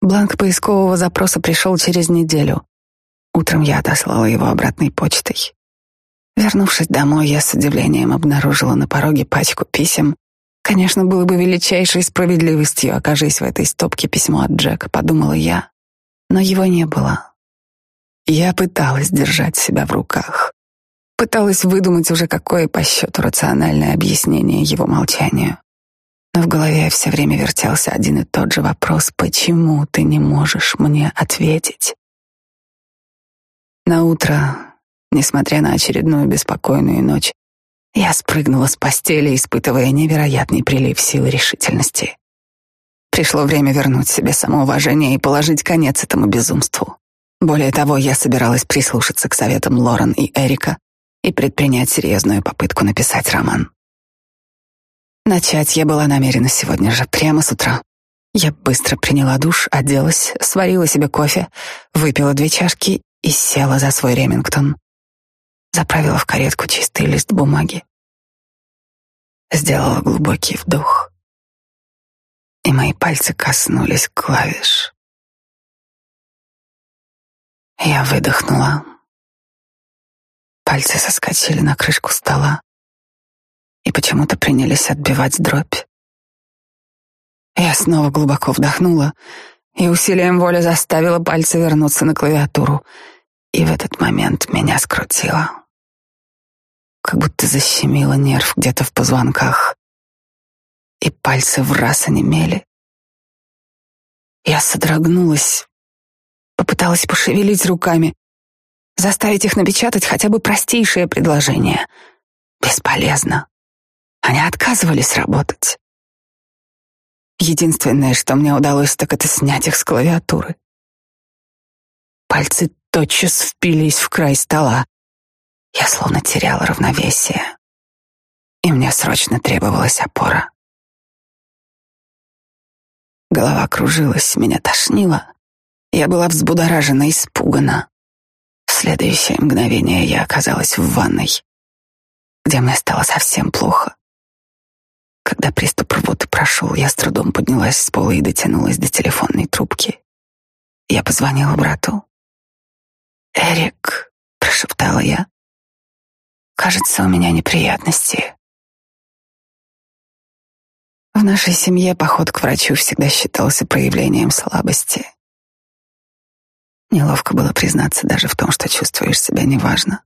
Бланк поискового запроса пришел через неделю. Утром я отослала его обратной почтой. Вернувшись домой, я с удивлением обнаружила на пороге пачку писем. Конечно, было бы величайшей справедливостью, окажись в этой стопке письмо от Джека, подумала я. Но его не было. Я пыталась держать себя в руках. Пыталась выдумать уже какое по счету рациональное объяснение его молчанию. Но в голове все время вертелся один и тот же вопрос, почему ты не можешь мне ответить? На утро Несмотря на очередную беспокойную ночь, я спрыгнула с постели, испытывая невероятный прилив сил решительности. Пришло время вернуть себе самоуважение и положить конец этому безумству. Более того, я собиралась прислушаться к советам Лорен и Эрика и предпринять серьезную попытку написать роман. Начать я была намерена сегодня же, прямо с утра. Я быстро приняла душ, оделась, сварила себе кофе, выпила две чашки и села за свой Ремингтон заправила в каретку чистый лист бумаги, сделала глубокий вдох, и мои пальцы коснулись клавиш. Я выдохнула. Пальцы соскочили на крышку стола и почему-то принялись отбивать дробь. Я снова глубоко вдохнула и усилием воли заставила пальцы вернуться на клавиатуру. И в этот момент меня скрутило как будто защемило нерв где-то в позвонках, и пальцы в раз онемели. Я содрогнулась, попыталась пошевелить руками, заставить их напечатать хотя бы простейшее предложение. Бесполезно. Они отказывались работать. Единственное, что мне удалось, так это снять их с клавиатуры. Пальцы тотчас впились в край стола. Я словно теряла равновесие, и мне срочно требовалась опора. Голова кружилась, меня тошнило. Я была взбудоражена, испугана. В следующее мгновение я оказалась в ванной, где мне стало совсем плохо. Когда приступ рвоты прошел, я с трудом поднялась с пола и дотянулась до телефонной трубки. Я позвонила брату. «Эрик», — прошептала я, Кажется, у меня неприятности. В нашей семье поход к врачу всегда считался проявлением слабости. Неловко было признаться даже в том, что чувствуешь себя неважно.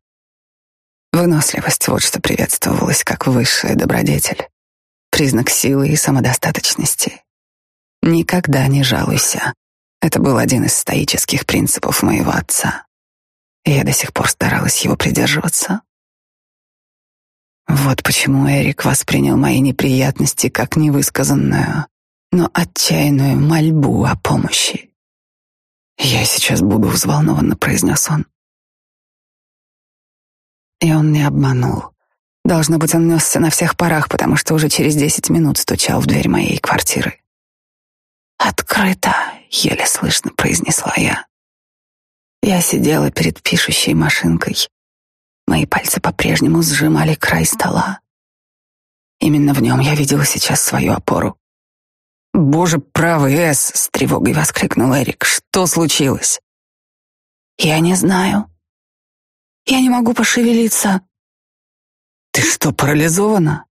Выносливость — вот что приветствовалось как высшая добродетель, признак силы и самодостаточности. Никогда не жалуйся. Это был один из стоических принципов моего отца. и я до сих пор старалась его придерживаться. Вот почему Эрик воспринял мои неприятности как невысказанную, но отчаянную мольбу о помощи. «Я сейчас буду взволнованно», — произнес он. И он не обманул. Должно быть, он несся на всех парах, потому что уже через десять минут стучал в дверь моей квартиры. «Открыто», — еле слышно произнесла я. Я сидела перед пишущей машинкой. Мои пальцы по-прежнему сжимали край стола. Именно в нем я видела сейчас свою опору. «Боже правый, Эс!» — с тревогой воскликнул Эрик. «Что случилось?» «Я не знаю. Я не могу пошевелиться». «Ты что, парализована?»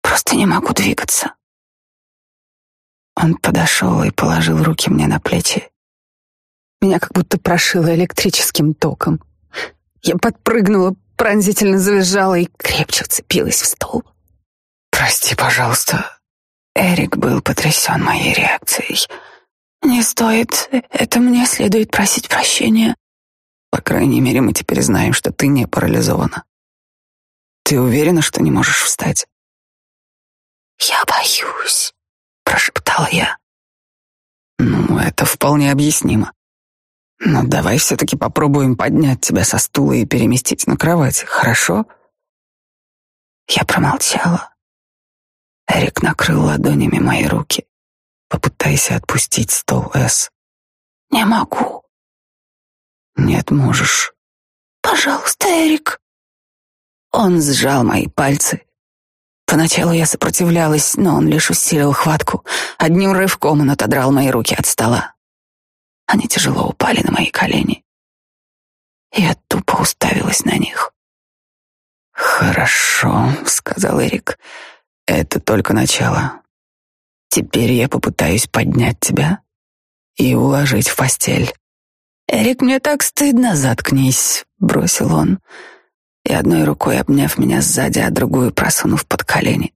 «Просто не могу двигаться». Он подошел и положил руки мне на плечи. Меня как будто прошило электрическим током. Я подпрыгнула, пронзительно завизжала и крепче вцепилась в стол. «Прости, пожалуйста». Эрик был потрясен моей реакцией. «Не стоит. Это мне следует просить прощения». «По крайней мере, мы теперь знаем, что ты не парализована. Ты уверена, что не можешь встать?» «Я боюсь», — прошептала я. «Ну, это вполне объяснимо. Но давай все-таки попробуем поднять тебя со стула и переместить на кровать, хорошо? Я промолчала. Эрик накрыл ладонями мои руки. Попытайся отпустить стол, С. Не могу. Нет, можешь. Пожалуйста, Эрик. Он сжал мои пальцы. Поначалу я сопротивлялась, но он лишь усилил хватку. Одним рывком он отодрал мои руки от стола. Они тяжело упали на мои колени. Я тупо уставилась на них. «Хорошо», — сказал Эрик. «Это только начало. Теперь я попытаюсь поднять тебя и уложить в постель». «Эрик, мне так стыдно, заткнись», — бросил он, и одной рукой обняв меня сзади, а другую просунув под колени.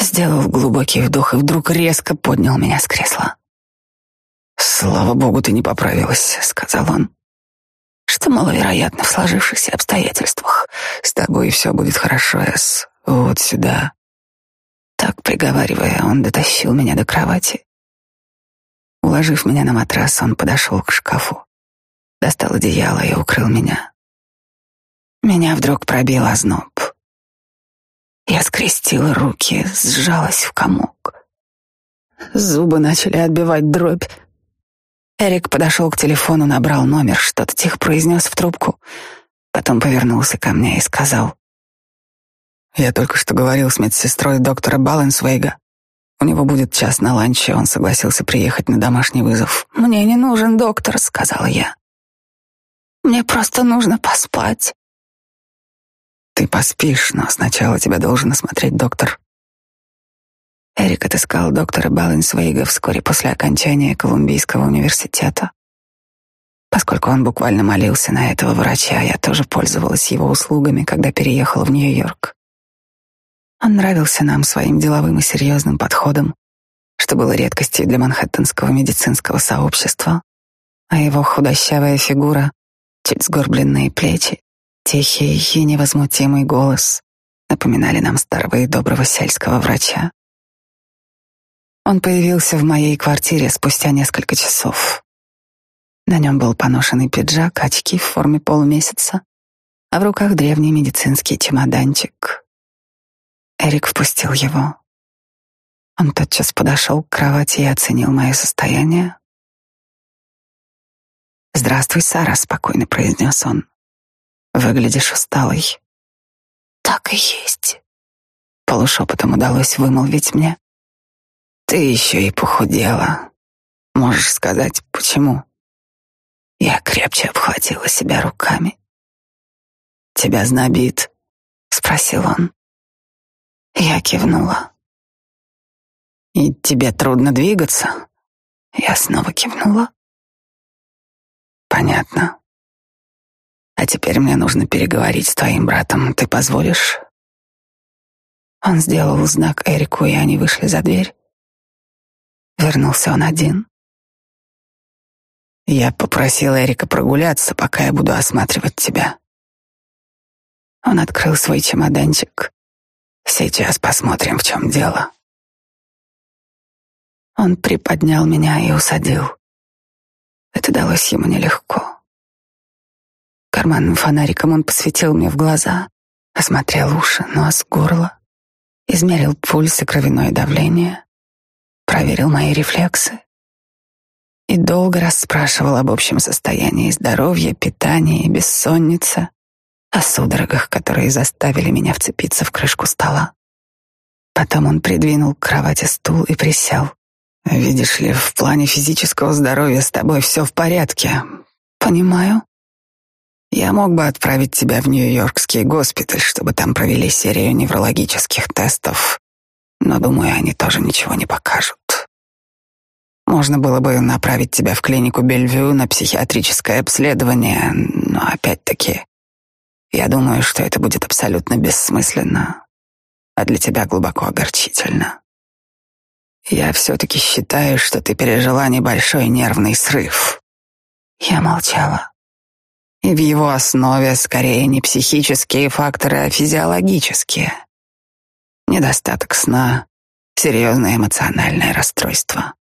Сделал глубокий вдох и вдруг резко поднял меня с кресла. «Слава богу, ты не поправилась», — сказал он. «Что маловероятно в сложившихся обстоятельствах. С тобой все будет хорошо, Эс. Вот сюда». Так, приговаривая, он дотащил меня до кровати. Уложив меня на матрас, он подошел к шкафу, достал одеяло и укрыл меня. Меня вдруг пробил озноб. Я скрестила руки, сжалась в комок. Зубы начали отбивать дробь. Эрик подошел к телефону, набрал номер, что-то тихо произнес в трубку, потом повернулся ко мне и сказал. «Я только что говорил с медсестрой доктора Баленсвейга. У него будет час на ланче, он согласился приехать на домашний вызов. «Мне не нужен доктор», — сказала я. «Мне просто нужно поспать». «Ты поспишь, но сначала тебя должен осмотреть доктор», Эрик отыскал доктора Баленсвейга вскоре после окончания Колумбийского университета. Поскольку он буквально молился на этого врача, я тоже пользовалась его услугами, когда переехала в Нью-Йорк. Он нравился нам своим деловым и серьезным подходом, что было редкостью для манхэттенского медицинского сообщества, а его худощавая фигура, чуть сгорбленные плечи, тихий и невозмутимый голос напоминали нам старого и доброго сельского врача. Он появился в моей квартире спустя несколько часов. На нем был поношенный пиджак, очки в форме полумесяца, а в руках древний медицинский чемоданчик. Эрик впустил его. Он тотчас подошел к кровати и оценил мое состояние. «Здравствуй, Сара», — спокойно произнес он. «Выглядишь усталой». «Так и есть», — полушепотом удалось вымолвить мне. Ты еще и похудела. Можешь сказать, почему? Я крепче обхватила себя руками. Тебя знобит? Спросил он. Я кивнула. И тебе трудно двигаться? Я снова кивнула. Понятно. А теперь мне нужно переговорить с твоим братом. Ты позволишь? Он сделал знак Эрику, и они вышли за дверь. Вернулся он один. Я попросил Эрика прогуляться, пока я буду осматривать тебя. Он открыл свой чемоданчик. Сейчас посмотрим, в чем дело. Он приподнял меня и усадил. Это далось ему нелегко. Карманным фонариком он посветил мне в глаза, осмотрел уши, нос, горло, измерил пульс и кровяное давление, проверил мои рефлексы и долго расспрашивал об общем состоянии здоровья, питании, бессоннице, о судорогах, которые заставили меня вцепиться в крышку стола. Потом он придвинул к кровати стул и присел. Видишь ли, в плане физического здоровья с тобой все в порядке. Понимаю. Я мог бы отправить тебя в Нью-Йоркский госпиталь, чтобы там провели серию неврологических тестов, но думаю, они тоже ничего не покажут. Можно было бы направить тебя в клинику Бельвю на психиатрическое обследование, но опять-таки, я думаю, что это будет абсолютно бессмысленно, а для тебя глубоко огорчительно. Я все-таки считаю, что ты пережила небольшой нервный срыв. Я молчала. И в его основе скорее не психические факторы, а физиологические. Недостаток сна, серьезное эмоциональное расстройство.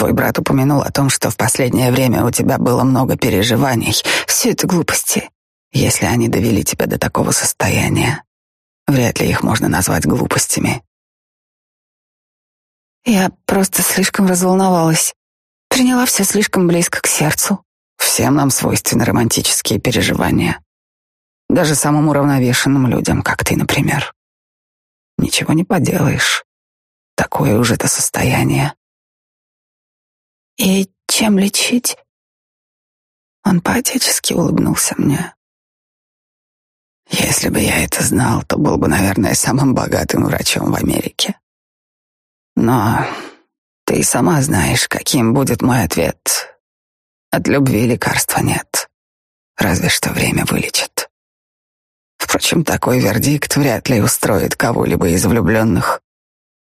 Твой брат упомянул о том, что в последнее время у тебя было много переживаний. Все это глупости. Если они довели тебя до такого состояния, вряд ли их можно назвать глупостями. Я просто слишком разволновалась. Приняла все слишком близко к сердцу. Всем нам свойственны романтические переживания. Даже самым уравновешенным людям, как ты, например. Ничего не поделаешь. Такое уже это состояние. И чем лечить? Он поотечески улыбнулся мне. Если бы я это знал, то был бы, наверное, самым богатым врачом в Америке. Но ты сама знаешь, каким будет мой ответ. От любви лекарства нет. Разве что время вылечит. Впрочем, такой вердикт вряд ли устроит кого-либо из влюбленных.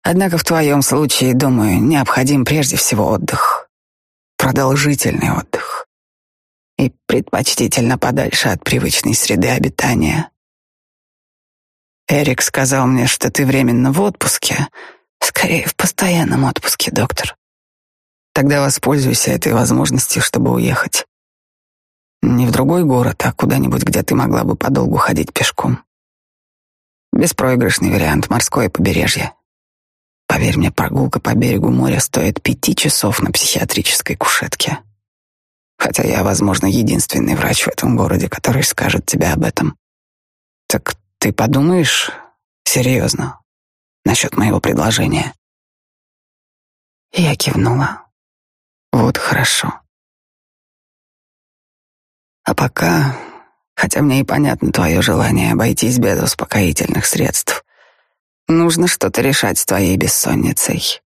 Однако в твоем случае, думаю, необходим прежде всего отдых. Продолжительный отдых. И предпочтительно подальше от привычной среды обитания. Эрик сказал мне, что ты временно в отпуске, Скорее, в постоянном отпуске, доктор. Тогда воспользуйся этой возможностью, чтобы уехать. Не в другой город, а куда-нибудь, где ты могла бы подолгу ходить пешком. Беспроигрышный вариант — морское побережье. Поверь мне, прогулка по берегу моря стоит пяти часов на психиатрической кушетке. Хотя я, возможно, единственный врач в этом городе, который скажет тебе об этом. Так ты подумаешь серьезно насчет моего предложения. Я кивнула. Вот хорошо. А пока, хотя мне и понятно твое желание обойтись без успокоительных средств, нужно что-то решать с твоей бессонницей.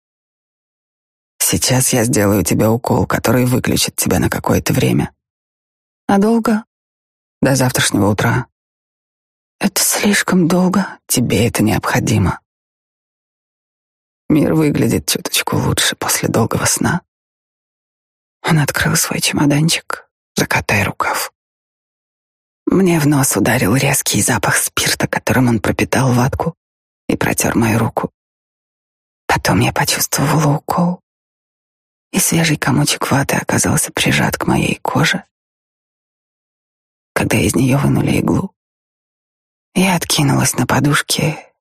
Сейчас я сделаю тебе укол, который выключит тебя на какое-то время. А долго? До завтрашнего утра. Это слишком долго. Тебе это необходимо. Мир выглядит чуточку лучше после долгого сна. Он открыл свой чемоданчик, закатай рукав. Мне в нос ударил резкий запах спирта, которым он пропитал ватку, и протер мою руку. Потом я почувствовала укол, и свежий комочек ваты оказался прижат к моей коже. Когда из нее вынули иглу, я откинулась на подушке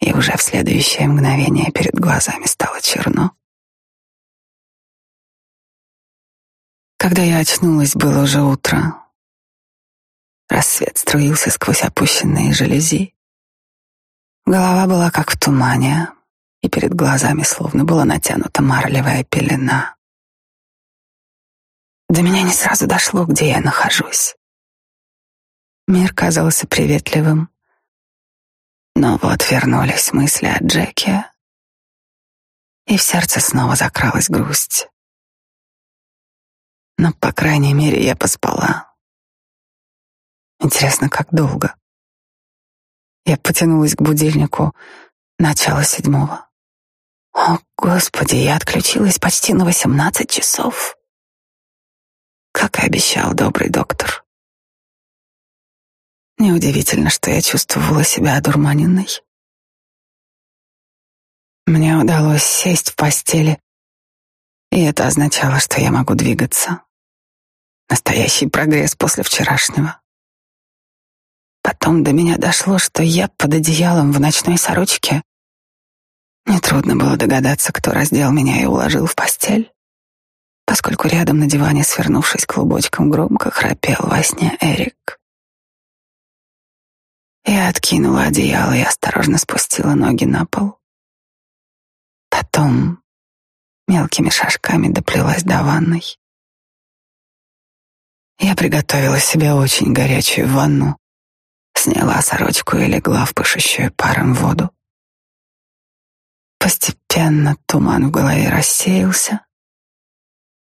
и уже в следующее мгновение перед глазами стало черно. Когда я очнулась, было уже утро. Рассвет струился сквозь опущенные жалюзи. Голова была как в тумане, и перед глазами словно была натянута марлевая пелена. До меня не сразу дошло, где я нахожусь. Мир казался приветливым, но вот вернулись мысли о Джеке, и в сердце снова закралась грусть. Но, по крайней мере, я поспала. Интересно, как долго? Я потянулась к будильнику. Начало седьмого. О, Господи, я отключилась почти на восемнадцать часов. как и обещал добрый доктор. Неудивительно, что я чувствовала себя одурманенной. Мне удалось сесть в постели, и это означало, что я могу двигаться. Настоящий прогресс после вчерашнего. Потом до меня дошло, что я под одеялом в ночной сорочке. Нетрудно было догадаться, кто раздел меня и уложил в постель, поскольку рядом на диване, свернувшись клубочком, громко храпел во сне Эрик. Я откинула одеяло и осторожно спустила ноги на пол. Потом мелкими шажками доплелась до ванной. Я приготовила себе очень горячую ванну, сняла сорочку и легла в пышущую паром воду. Постепенно туман в голове рассеялся.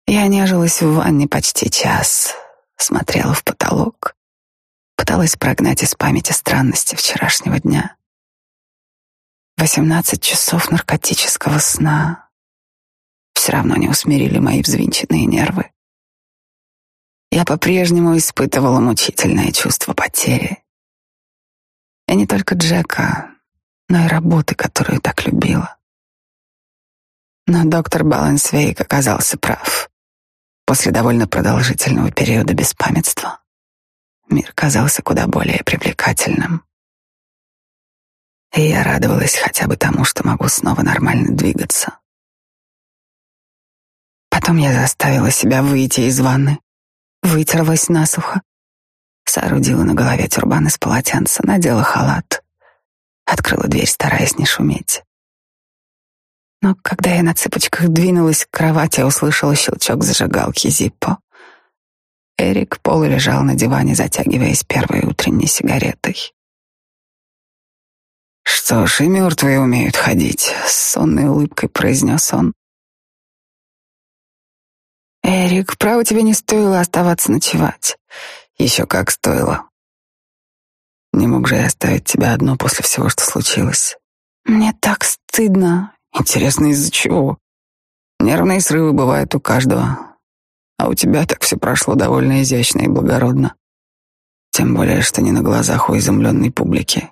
Я нежилась в ванне почти час, смотрела в потолок, пыталась прогнать из памяти странности вчерашнего дня. Восемнадцать часов наркотического сна все равно не усмирили мои взвинченные нервы. Я по-прежнему испытывала мучительное чувство потери. И не только Джека, но и работы, которую так любила. Но доктор Балансвейк оказался прав. После довольно продолжительного периода беспамятства мир казался куда более привлекательным. И я радовалась хотя бы тому, что могу снова нормально двигаться. Потом я заставила себя выйти из ванны, вытерлась насухо, соорудила на голове тюрбан из полотенца, надела халат, открыла дверь, стараясь не шуметь. Но когда я на цыпочках двинулась к кровати, услышала щелчок зажигалки Зиппо. Эрик полулежал на диване, затягиваясь первой утренней сигаретой. «Что ж, и мертвые умеют ходить», — с сонной улыбкой произнес он. «Эрик, право тебе не стоило оставаться ночевать. Еще как стоило. Не мог же я оставить тебя одну после всего, что случилось. Мне так стыдно. Интересно, из-за чего? Нервные срывы бывают у каждого. А у тебя так все прошло довольно изящно и благородно. Тем более, что не на глазах у изумленной публики.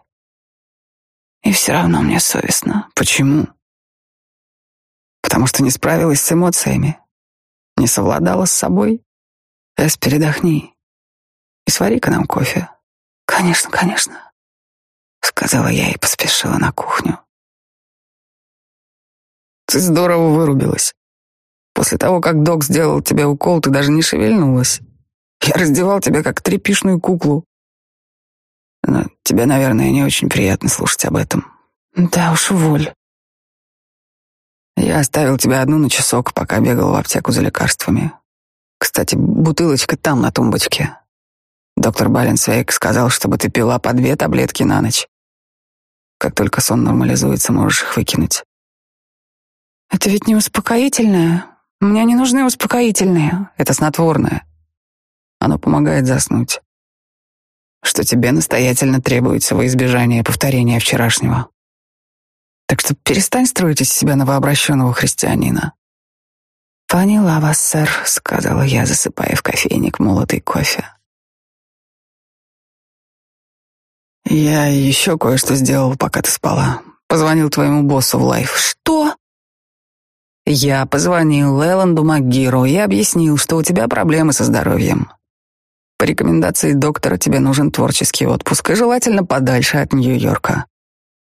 И все равно мне совестно. Почему? Потому что не справилась с эмоциями. Не совладала с собой. Эс, передохни. И свари-ка нам кофе. Конечно, конечно, сказала я и поспешила на кухню. Ты здорово вырубилась. После того, как док сделал тебе укол, ты даже не шевельнулась. Я раздевал тебя как тряпишную куклу. Но тебе, наверное, не очень приятно слушать об этом. Да уж, воль. Я оставил тебя одну на часок, пока бегал в аптеку за лекарствами. Кстати, бутылочка там, на тумбочке. Доктор Баленсвейк сказал, чтобы ты пила по две таблетки на ночь. Как только сон нормализуется, можешь их выкинуть. Это ведь не успокоительное. Мне не нужны успокоительные. Это снотворное. Оно помогает заснуть. Что тебе настоятельно требуется во избежание повторения вчерашнего. Так что перестань строить из себя новообращенного христианина. «Поняла вас, сэр», — сказала я, засыпая в кофейник молотый кофе. Я еще кое-что сделал, пока ты спала. Позвонил твоему боссу в лайф. Что? Я позвонил Леланду МакГиру и объяснил, что у тебя проблемы со здоровьем. По рекомендации доктора тебе нужен творческий отпуск, и желательно подальше от Нью-Йорка.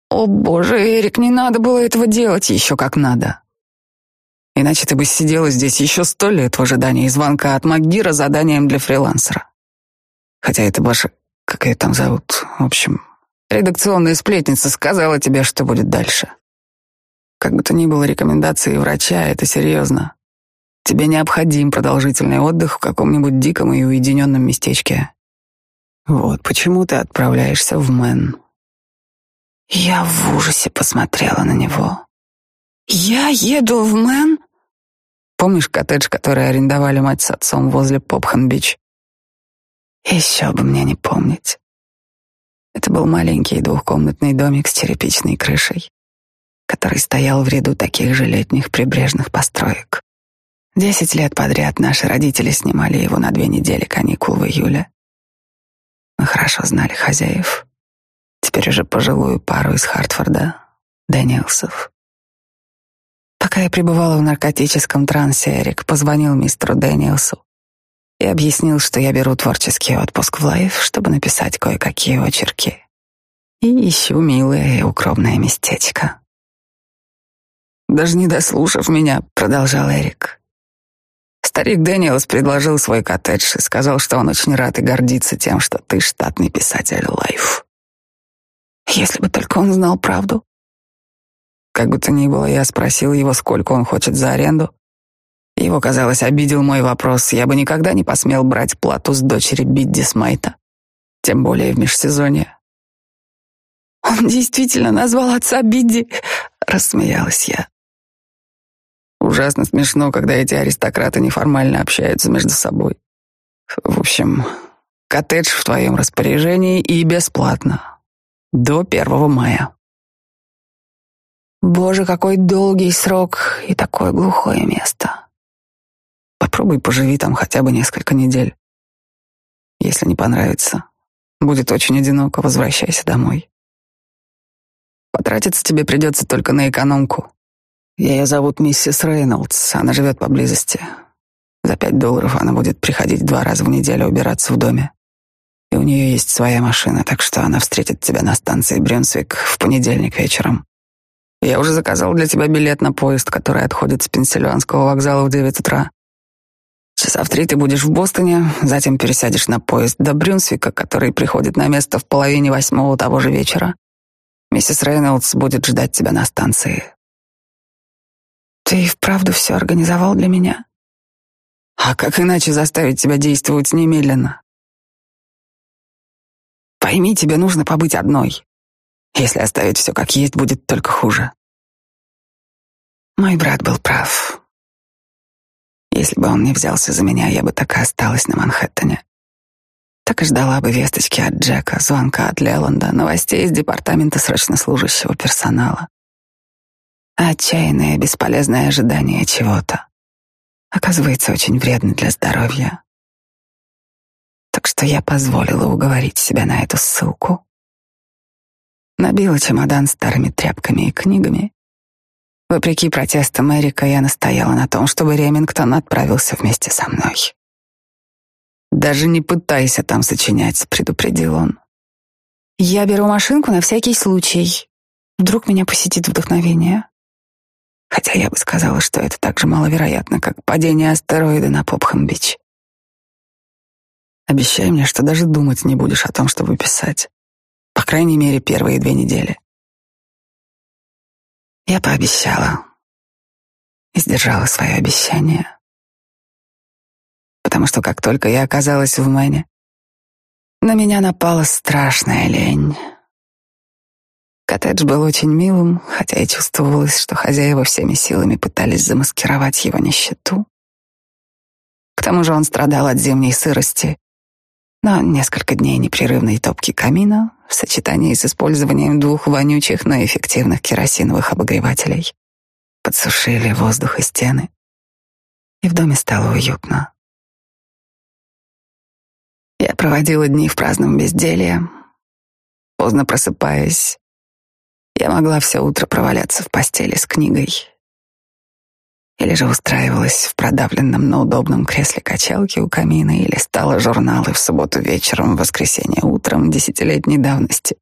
О боже, Эрик, не надо было этого делать еще как надо. Иначе ты бы сидела здесь еще сто лет в ожидании звонка от МакГира с заданием для фрилансера. Хотя это ваша как ее там зовут, в общем, редакционная сплетница сказала тебе, что будет дальше. Как бы то ни было, рекомендации врача — это серьезно. Тебе необходим продолжительный отдых в каком-нибудь диком и уединенном местечке. Вот почему ты отправляешься в Мэн. Я в ужасе посмотрела на него. Я еду в Мэн? Помнишь коттедж, который арендовали мать с отцом возле Попхэм-Бич? Еще бы мне не помнить. Это был маленький двухкомнатный домик с черепичной крышей, который стоял в ряду таких же летних прибрежных построек. Десять лет подряд наши родители снимали его на две недели каникул в июле. Мы хорошо знали хозяев. Теперь уже пожилую пару из Хартфорда, Дэниелсов. Пока я пребывала в наркотическом трансе, Эрик позвонил мистеру Дэниелсу и объяснил, что я беру творческий отпуск в лайф, чтобы написать кое-какие очерки. И ищу милое и укромное местечко. Даже не дослушав меня, продолжал Эрик. Старик Дэниелс предложил свой коттедж и сказал, что он очень рад и гордится тем, что ты штатный писатель Лайф. Если бы только он знал правду. Как бы то ни было, я спросил его, сколько он хочет за аренду. Его, казалось, обидел мой вопрос. Я бы никогда не посмел брать плату с дочери Бидди Смайта, тем более в межсезонье. Он действительно назвал отца Бидди, рассмеялась я. Ужасно смешно, когда эти аристократы неформально общаются между собой. В общем, коттедж в твоем распоряжении и бесплатно. До первого мая. Боже, какой долгий срок и такое глухое место. Попробуй поживи там хотя бы несколько недель. Если не понравится, будет очень одиноко, возвращайся домой. Потратиться тебе придется только на экономку. Ее зовут миссис Рейнольдс, она живет поблизости. За пять долларов она будет приходить два раза в неделю убираться в доме. И у нее есть своя машина, так что она встретит тебя на станции Брюнсвик в понедельник вечером. Я уже заказал для тебя билет на поезд, который отходит с Пенсильванского вокзала в девять утра. Часа в три ты будешь в Бостоне, затем пересядешь на поезд до Брюнсвика, который приходит на место в половине восьмого того же вечера. Миссис Рейнольдс будет ждать тебя на станции. Ты и вправду все организовал для меня? А как иначе заставить тебя действовать немедленно? Пойми, тебе нужно побыть одной. Если оставить все как есть, будет только хуже. Мой брат был прав. Если бы он не взялся за меня, я бы так и осталась на Манхэттене. Так и ждала бы весточки от Джека, звонка от Леланда, новостей из департамента срочно служащего персонала отчаянное бесполезное ожидание чего-то оказывается очень вредно для здоровья. Так что я позволила уговорить себя на эту ссылку. Набила чемодан старыми тряпками и книгами. Вопреки протестам Эрика, я настояла на том, чтобы Ремингтон отправился вместе со мной. «Даже не пытайся там сочинять», — предупредил он. «Я беру машинку на всякий случай. Вдруг меня посетит вдохновение хотя я бы сказала, что это так же маловероятно, как падение астероида на Попхэм-Бич. Обещай мне, что даже думать не будешь о том, чтобы писать. По крайней мере, первые две недели. Я пообещала и сдержала свое обещание. Потому что как только я оказалась в Мэне, на меня напала страшная лень. Коттедж был очень милым, хотя и чувствовалось, что хозяева всеми силами пытались замаскировать его нищету. К тому же он страдал от зимней сырости, но несколько дней непрерывной топки камина в сочетании с использованием двух вонючих, но эффективных керосиновых обогревателей подсушили воздух и стены, и в доме стало уютно. Я проводила дни в праздном безделье, поздно просыпаясь, я могла все утро проваляться в постели с книгой. Или же устраивалась в продавленном, но удобном кресле качалки у камина и листала журналы в субботу вечером, в воскресенье утром десятилетней давности,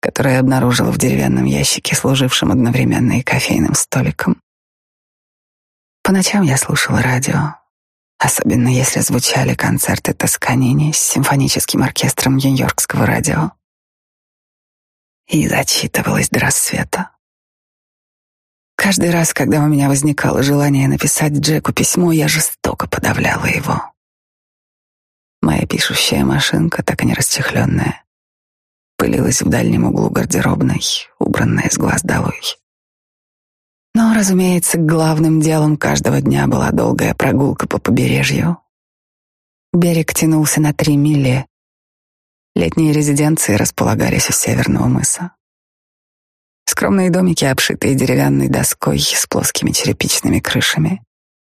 которые обнаружила в деревянном ящике, служившем одновременно и кофейным столиком. По ночам я слушала радио, особенно если звучали концерты Тосканини с симфоническим оркестром Нью-Йоркского радио и зачитывалась до рассвета. Каждый раз, когда у меня возникало желание написать Джеку письмо, я жестоко подавляла его. Моя пишущая машинка, так и не расчехленная, пылилась в дальнем углу гардеробной, убранная с глаз долой. Но, разумеется, главным делом каждого дня была долгая прогулка по побережью. Берег тянулся на три мили, Летние резиденции располагались у северного мыса. Скромные домики, обшитые деревянной доской с плоскими черепичными крышами,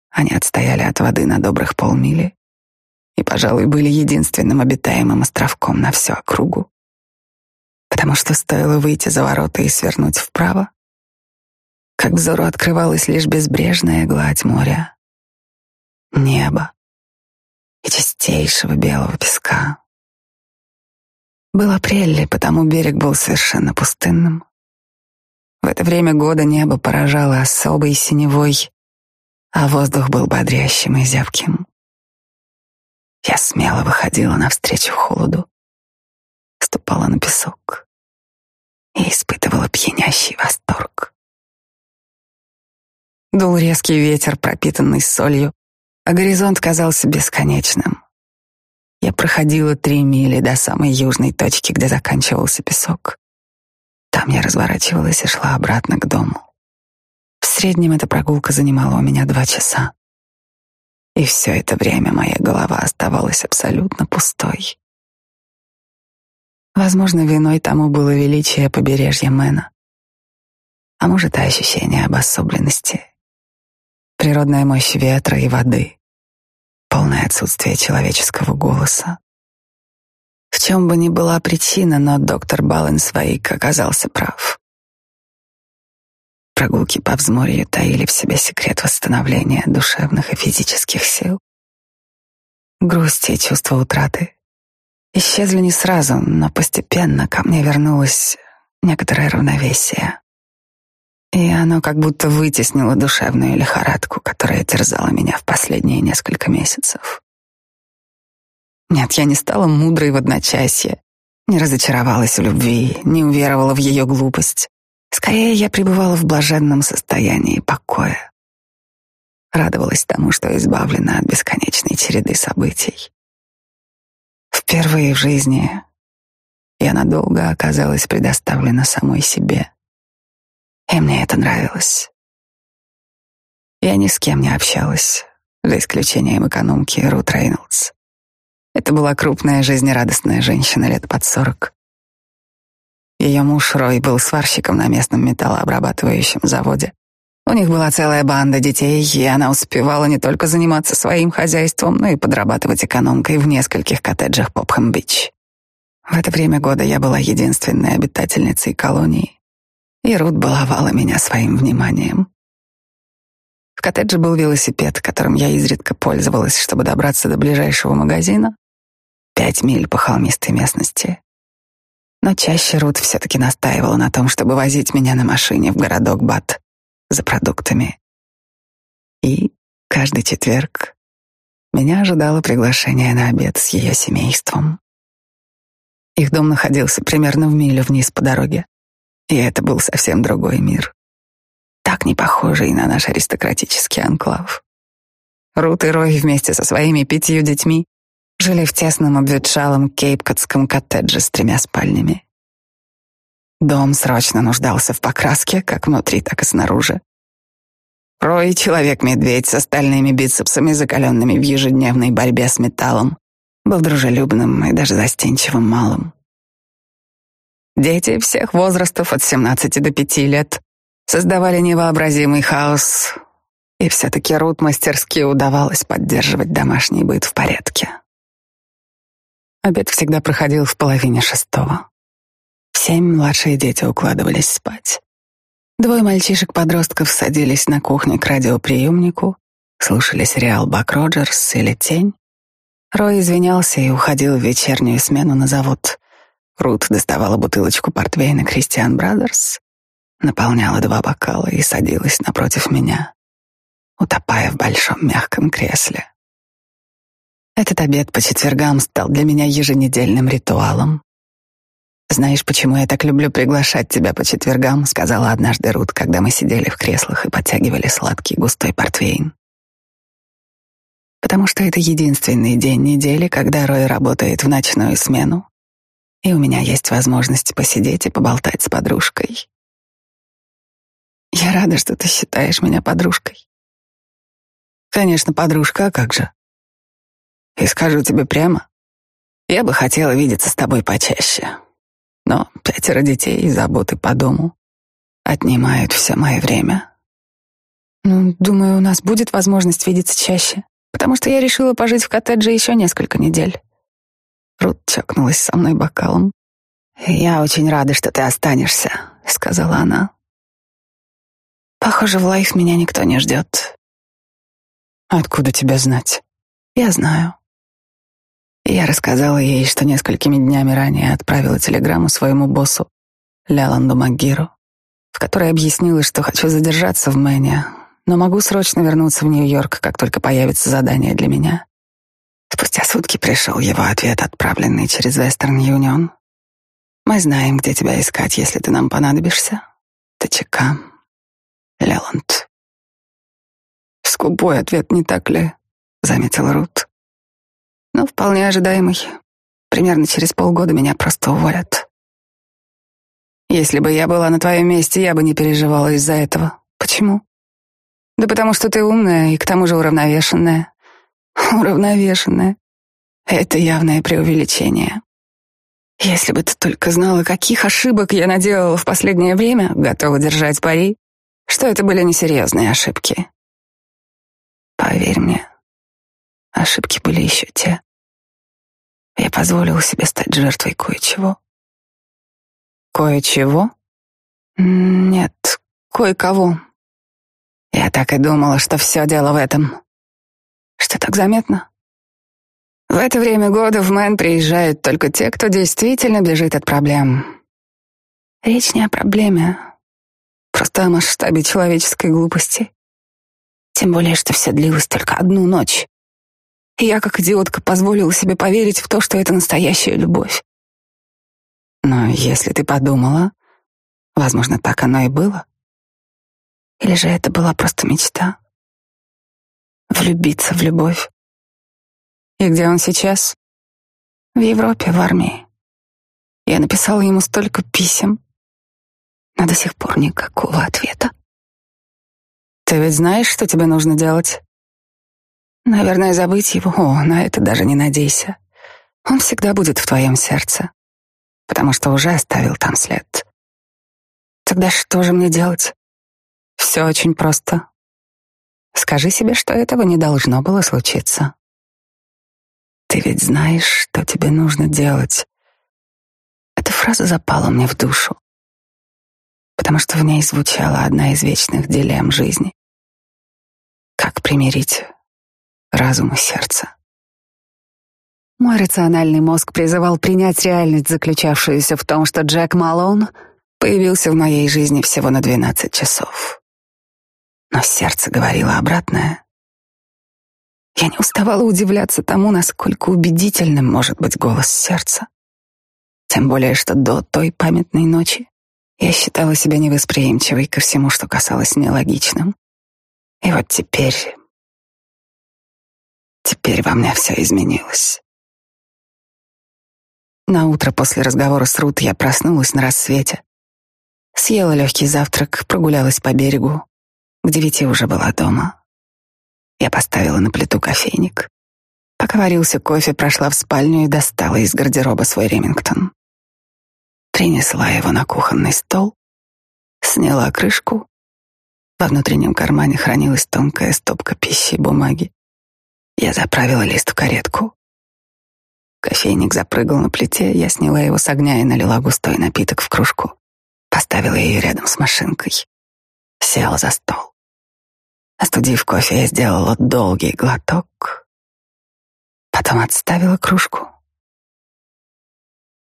Они отстояли от воды на добрых полмили и, пожалуй, были единственным обитаемым островком на всю округу. Потому что стоило выйти за ворота и свернуть вправо, как взору открывалась лишь безбрежная гладь моря, небо и чистейшего белого песка. Был апрель, потому берег был совершенно пустынным. В это время года небо поражало особой синевой, а воздух был бодрящим и зябким. Я смело выходила навстречу холоду, ступала на песок и испытывала пьянящий восторг. Дул резкий ветер, пропитанный солью, а горизонт казался бесконечным. Я проходила три мили до самой южной точки, где заканчивался песок. Там я разворачивалась и шла обратно к дому. В среднем эта прогулка занимала у меня два часа. И все это время моя голова оставалась абсолютно пустой. Возможно, виной тому было величие побережья Мэна. А может, и ощущение обособленности. Природная мощь ветра и воды. Полное отсутствие человеческого голоса. В чем бы ни была причина, но доктор Баленсвейк оказался прав. Прогулки по взморью таили в себе секрет восстановления душевных и физических сил. Грусть и чувство утраты исчезли не сразу, но постепенно ко мне вернулось некоторое равновесие. И оно как будто вытеснило душевную лихорадку, которая терзала меня в последние несколько месяцев. Нет, я не стала мудрой в одночасье, не разочаровалась в любви, не уверовала в ее глупость. Скорее, я пребывала в блаженном состоянии покоя. Радовалась тому, что избавлена от бесконечной череды событий. Впервые в жизни я надолго оказалась предоставлена самой себе. И мне это нравилось. Я ни с кем не общалась, за исключением экономки Рут Рейнольдс. Это была крупная жизнерадостная женщина лет под сорок, ее муж Рой был сварщиком на местном металлообрабатывающем заводе. У них была целая банда детей, и она успевала не только заниматься своим хозяйством, но и подрабатывать экономкой в нескольких коттеджах Попхэм-Бич. В это время года я была единственной обитательницей колонии, и Рут баловала меня своим вниманием. В коттедже был велосипед, которым я изредка пользовалась, чтобы добраться до ближайшего магазина, пять миль по холмистой местности. Но чаще Рут все-таки настаивала на том, чтобы возить меня на машине в городок Бат за продуктами. И каждый четверг меня ожидало приглашение на обед с ее семейством. Их дом находился примерно в милю вниз по дороге, и это был совсем другой мир. Так не похожий на наш аристократический анклав. Рут и Рой вместе со своими пятью детьми жили в тесном обветшалом кейпкотском коттедже с тремя спальнями. Дом срочно нуждался в покраске, как внутри, так и снаружи. Рой — человек-медведь с остальными бицепсами, закаленными в ежедневной борьбе с металлом, был дружелюбным и даже застенчивым малым. Дети всех возрастов от 17 до 5 лет создавали невообразимый хаос, и все-таки Рут мастерски удавалось поддерживать домашний быт в порядке. Обед всегда проходил в половине шестого. В семь младшие дети укладывались спать. Двое мальчишек-подростков садились на кухне к радиоприемнику, слушали сериал «Бак Роджерс» или «Тень». Рой извинялся и уходил в вечернюю смену на завод. Рут доставала бутылочку портвейна «Кристиан Брадерс», наполняла два бокала и садилась напротив меня, утопая в большом мягком кресле. Этот обед по четвергам стал для меня еженедельным ритуалом. «Знаешь, почему я так люблю приглашать тебя по четвергам?» — сказала однажды Рут, когда мы сидели в креслах и подтягивали сладкий густой портвейн. «Потому что это единственный день недели, когда Рой работает в ночную смену, и у меня есть возможность посидеть и поболтать с подружкой. Я рада, что ты считаешь меня подружкой. Конечно, подружка, а как же? И скажу тебе прямо, я бы хотела видеться с тобой почаще. Но пятеро детей и заботы по дому отнимают все мое время. Ну, думаю, у нас будет возможность видеться чаще, потому что я решила пожить в коттедже еще несколько недель. Рут чокнулась со мной бокалом. «Я очень рада, что ты останешься», — сказала она. «Похоже, в лайф меня никто не ждет». «Откуда тебя знать?» «Я знаю». Я рассказала ей, что несколькими днями ранее отправила телеграмму своему боссу, Ляланду Магиру, в которой объяснила, что хочу задержаться в Мэне, но могу срочно вернуться в Нью-Йорк, как только появится задание для меня. Спустя сутки пришел его ответ, отправленный через Western Union. Мы знаем, где тебя искать, если ты нам понадобишься. ТЧК. Леланд. Скупой ответ, не так ли? Заметил Рут. Ну, вполне ожидаемый. Примерно через полгода меня просто уволят. Если бы я была на твоем месте, я бы не переживала из-за этого. Почему? Да потому что ты умная и к тому же уравновешенная. Уравновешенная. Это явное преувеличение. Если бы ты только знала, каких ошибок я наделала в последнее время, готова держать пари, что это были несерьезные ошибки. Поверь мне, ошибки были еще те. Я позволила себе стать жертвой кое-чего. Кое-чего? Нет, кое-кого. Я так и думала, что все дело в этом. Что так заметно? В это время года в Мэн приезжают только те, кто действительно бежит от проблем. Речь не о проблеме, просто о масштабе человеческой глупости. Тем более, что все длилось только одну ночь. И я, как идиотка, позволила себе поверить в то, что это настоящая любовь. Но если ты подумала, возможно, так оно и было. Или же это была просто мечта? Влюбиться в любовь. И где он сейчас? В Европе, в армии. Я написала ему столько писем, но до сих пор никакого ответа. Ты ведь знаешь, что тебе нужно делать? Наверное, забыть его. О, на это даже не надейся. Он всегда будет в твоем сердце, потому что уже оставил там след. Тогда что же мне делать? Все очень просто. Скажи себе, что этого не должно было случиться. Ты ведь знаешь, что тебе нужно делать. Эта фраза запала мне в душу, потому что в ней звучала одна из вечных дилемм жизни. Как примирить разум и сердце? Мой рациональный мозг призывал принять реальность, заключавшуюся в том, что Джек Малон появился в моей жизни всего на 12 часов. Но сердце говорило обратное. Я не уставала удивляться тому, насколько убедительным может быть голос сердца. Тем более, что до той памятной ночи я считала себя невосприимчивой ко всему, что касалось нелогичным. И вот теперь... Теперь во мне все изменилось. На утро после разговора с Рут я проснулась на рассвете. Съела легкий завтрак, прогулялась по берегу. К девяти уже была дома. Я поставила на плиту кофейник. Пока варился кофе, прошла в спальню и достала из гардероба свой Ремингтон. Принесла его на кухонный стол, сняла крышку. Во внутреннем кармане хранилась тонкая стопка пищи и бумаги. Я заправила лист в каретку. Кофейник запрыгал на плите, я сняла его с огня и налила густой напиток в кружку. Поставила ее рядом с машинкой. Села за стол. Остудив кофе, я сделала долгий глоток. Потом отставила кружку.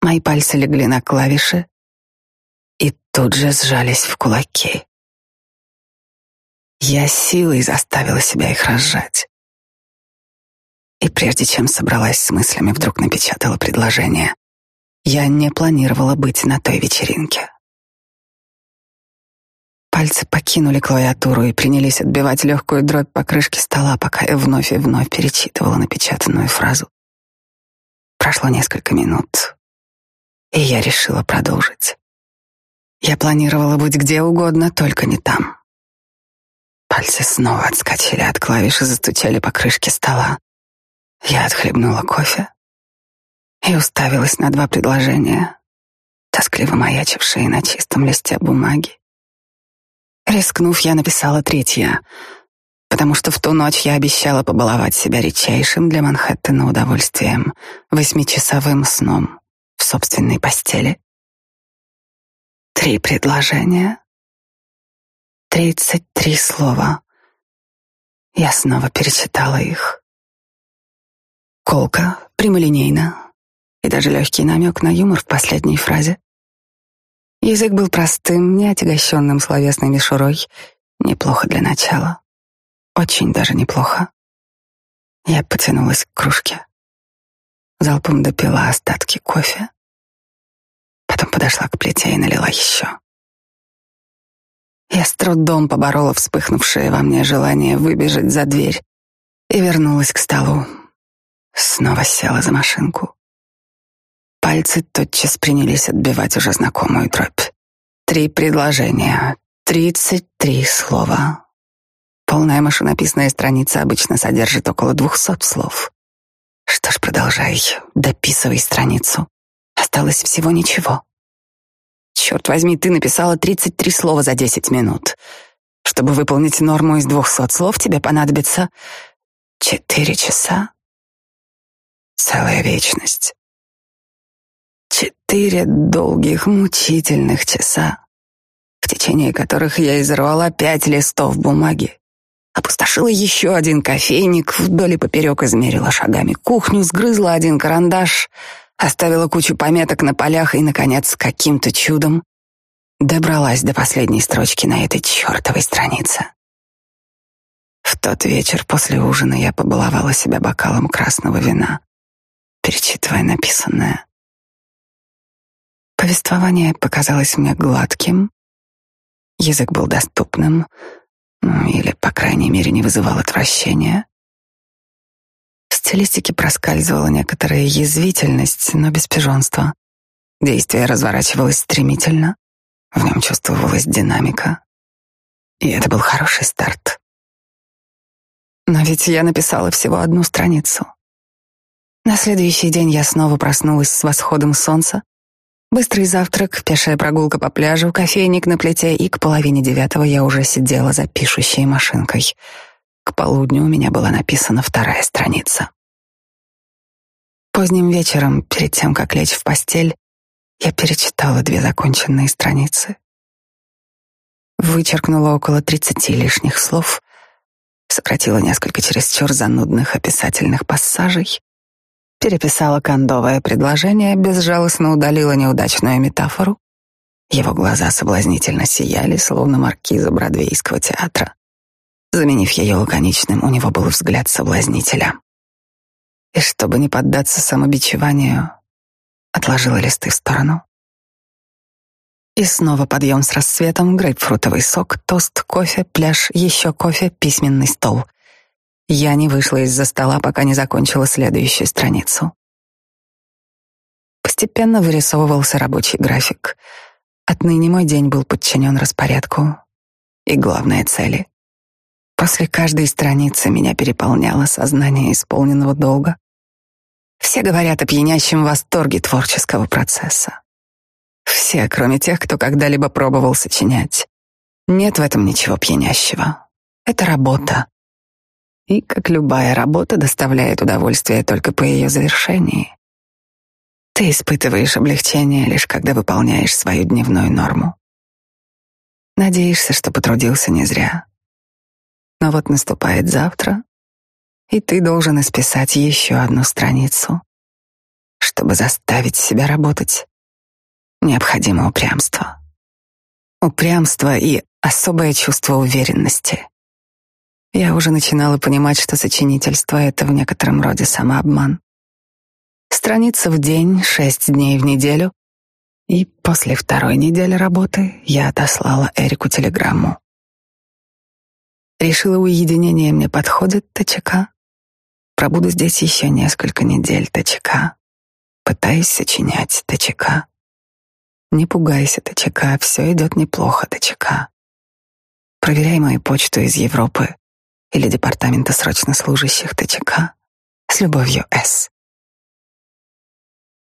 Мои пальцы легли на клавиши и тут же сжались в кулаки. Я силой заставила себя их разжать. И прежде чем собралась с мыслями, вдруг напечатала предложение. Я не планировала быть на той вечеринке. Пальцы покинули клавиатуру и принялись отбивать легкую дробь по крышке стола, пока я вновь и вновь перечитывала напечатанную фразу. Прошло несколько минут, и я решила продолжить. Я планировала быть где угодно, только не там. Пальцы снова отскочили от клавиш и застучали по крышке стола. Я отхлебнула кофе и уставилась на два предложения, тоскливо маячившие на чистом листе бумаги. Рискнув, я написала третье, потому что в ту ночь я обещала побаловать себя редчайшим для Манхэттена удовольствием, восьмичасовым сном в собственной постели. Три предложения, тридцать три слова. Я снова перечитала их. Колка, прямолинейно, и даже легкий намек на юмор в последней фразе. Язык был простым, не отягощенным словесной мишурой. Неплохо для начала. Очень даже неплохо. Я потянулась к кружке. Залпом допила остатки кофе. Потом подошла к плите и налила еще. Я с трудом поборола вспыхнувшее во мне желание выбежать за дверь и вернулась к столу. Снова села за машинку. Пальцы тотчас принялись отбивать уже знакомую дробь. Три предложения, тридцать три слова. Полная машинописная страница обычно содержит около двухсот слов. Что ж, продолжай, дописывай страницу. Осталось всего ничего. Черт возьми, ты написала тридцать три слова за десять минут. Чтобы выполнить норму из двухсот слов, тебе понадобится четыре часа. Целая вечность. Четыре долгих, мучительных часа, в течение которых я изорвала пять листов бумаги, опустошила еще один кофейник, вдоль и поперек измерила шагами кухню, сгрызла один карандаш, оставила кучу пометок на полях и, наконец, каким-то чудом добралась до последней строчки на этой чертовой странице. В тот вечер после ужина я побаловала себя бокалом красного вина, перечитывая написанное. Повествование показалось мне гладким, язык был доступным, ну, или, по крайней мере, не вызывал отвращения. В стилистике проскальзывала некоторая язвительность, но без пижонства. Действие разворачивалось стремительно, в нем чувствовалась динамика. И это был хороший старт. Но ведь я написала всего одну страницу. На следующий день я снова проснулась с восходом солнца Быстрый завтрак, пешая прогулка по пляжу, кофейник на плите, и к половине девятого я уже сидела за пишущей машинкой. К полудню у меня была написана вторая страница. Поздним вечером, перед тем, как лечь в постель, я перечитала две законченные страницы. Вычеркнула около тридцати лишних слов, сократила несколько чересчур занудных описательных пассажей переписала кондовое предложение, безжалостно удалила неудачную метафору. Его глаза соблазнительно сияли, словно маркиза Бродвейского театра. Заменив ее лаконичным, у него был взгляд соблазнителя. И чтобы не поддаться самобичеванию, отложила листы в сторону. И снова подъем с рассветом, грейпфрутовый сок, тост, кофе, пляж, еще кофе, письменный стол — я не вышла из-за стола, пока не закончила следующую страницу. Постепенно вырисовывался рабочий график. Отныне мой день был подчинен распорядку и главной цели. После каждой страницы меня переполняло сознание исполненного долга. Все говорят о пьянящем восторге творческого процесса. Все, кроме тех, кто когда-либо пробовал сочинять. Нет в этом ничего пьянящего. Это работа и, как любая работа, доставляет удовольствие только по ее завершении. Ты испытываешь облегчение лишь когда выполняешь свою дневную норму. Надеешься, что потрудился не зря. Но вот наступает завтра, и ты должен исписать еще одну страницу. Чтобы заставить себя работать, необходимо упрямство. Упрямство и особое чувство уверенности. Я уже начинала понимать, что сочинительство — это в некотором роде самообман. Страница в день, шесть дней в неделю. И после второй недели работы я отослала Эрику телеграмму. Решила, уединение мне подходит, ТЧК. Пробуду здесь еще несколько недель, ТЧК. Пытаюсь сочинять, ТЧК. Не пугайся, ТЧК, все идет неплохо, ТЧК. Проверяй мою почту из Европы или Департамента срочно служащих ТЧК. С любовью, С.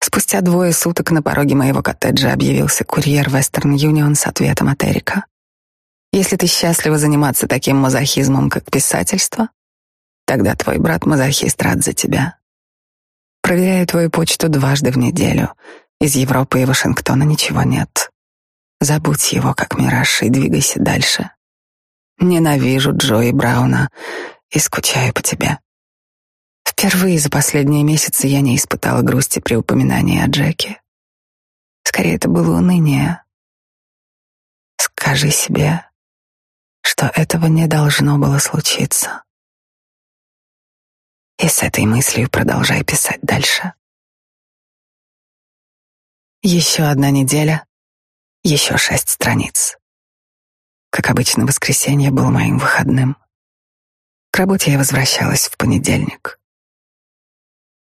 Спустя двое суток на пороге моего коттеджа объявился курьер Western Union с ответом от Эрика. Если ты счастлива заниматься таким мазохизмом, как писательство, тогда твой брат-мазохист рад за тебя. Проверяю твою почту дважды в неделю. Из Европы и Вашингтона ничего нет. Забудь его, как мираж, и двигайся дальше. Ненавижу Джои Брауна и скучаю по тебе. Впервые за последние месяцы я не испытала грусти при упоминании о Джеке. Скорее, это было уныние. Скажи себе, что этого не должно было случиться. И с этой мыслью продолжай писать дальше. Еще одна неделя, еще шесть страниц. Как обычно, воскресенье было моим выходным. К работе я возвращалась в понедельник.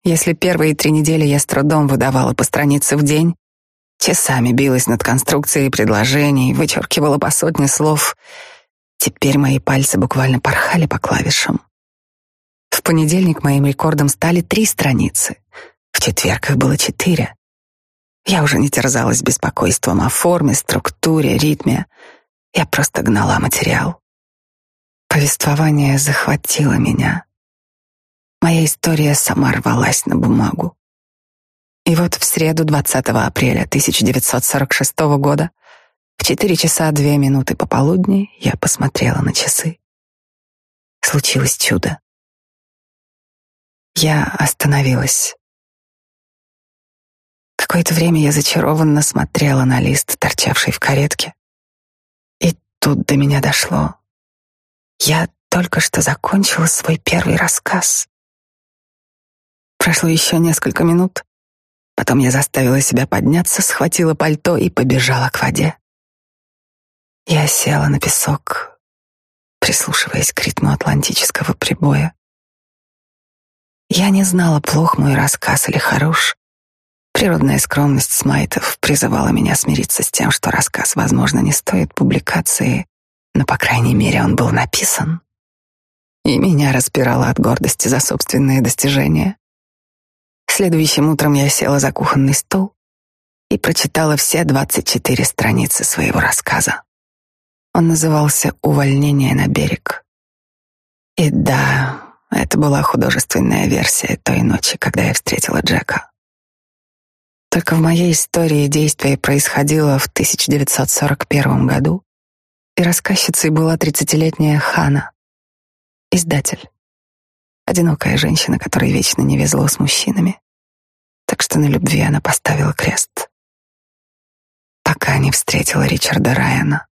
Если первые три недели я с трудом выдавала по странице в день, часами билась над конструкцией предложений, вычеркивала по сотне слов, теперь мои пальцы буквально порхали по клавишам. В понедельник моим рекордом стали три страницы, в четверг их было четыре. Я уже не терзалась беспокойством о форме, структуре, ритме. Я просто гнала материал. Повествование захватило меня. Моя история сама рвалась на бумагу. И вот в среду 20 апреля 1946 года в 4 часа 2 минуты пополудни я посмотрела на часы. Случилось чудо. Я остановилась. Какое-то время я зачарованно смотрела на лист, торчавший в каретке. Тут до меня дошло. Я только что закончила свой первый рассказ. Прошло еще несколько минут. Потом я заставила себя подняться, схватила пальто и побежала к воде. Я села на песок, прислушиваясь к ритму атлантического прибоя. Я не знала, плох мой рассказ или хорош. Природная скромность Смайтов призывала меня смириться с тем, что рассказ, возможно, не стоит публикации, но, по крайней мере, он был написан. И меня распирало от гордости за собственные достижения. Следующим утром я села за кухонный стол и прочитала все 24 страницы своего рассказа. Он назывался «Увольнение на берег». И да, это была художественная версия той ночи, когда я встретила Джека. Только в моей истории действие происходило в 1941 году, и рассказчицей была тридцатилетняя Хана, издатель. Одинокая женщина, которой вечно не везло с мужчинами. Так что на любви она поставила крест. Пока не встретила Ричарда Райана,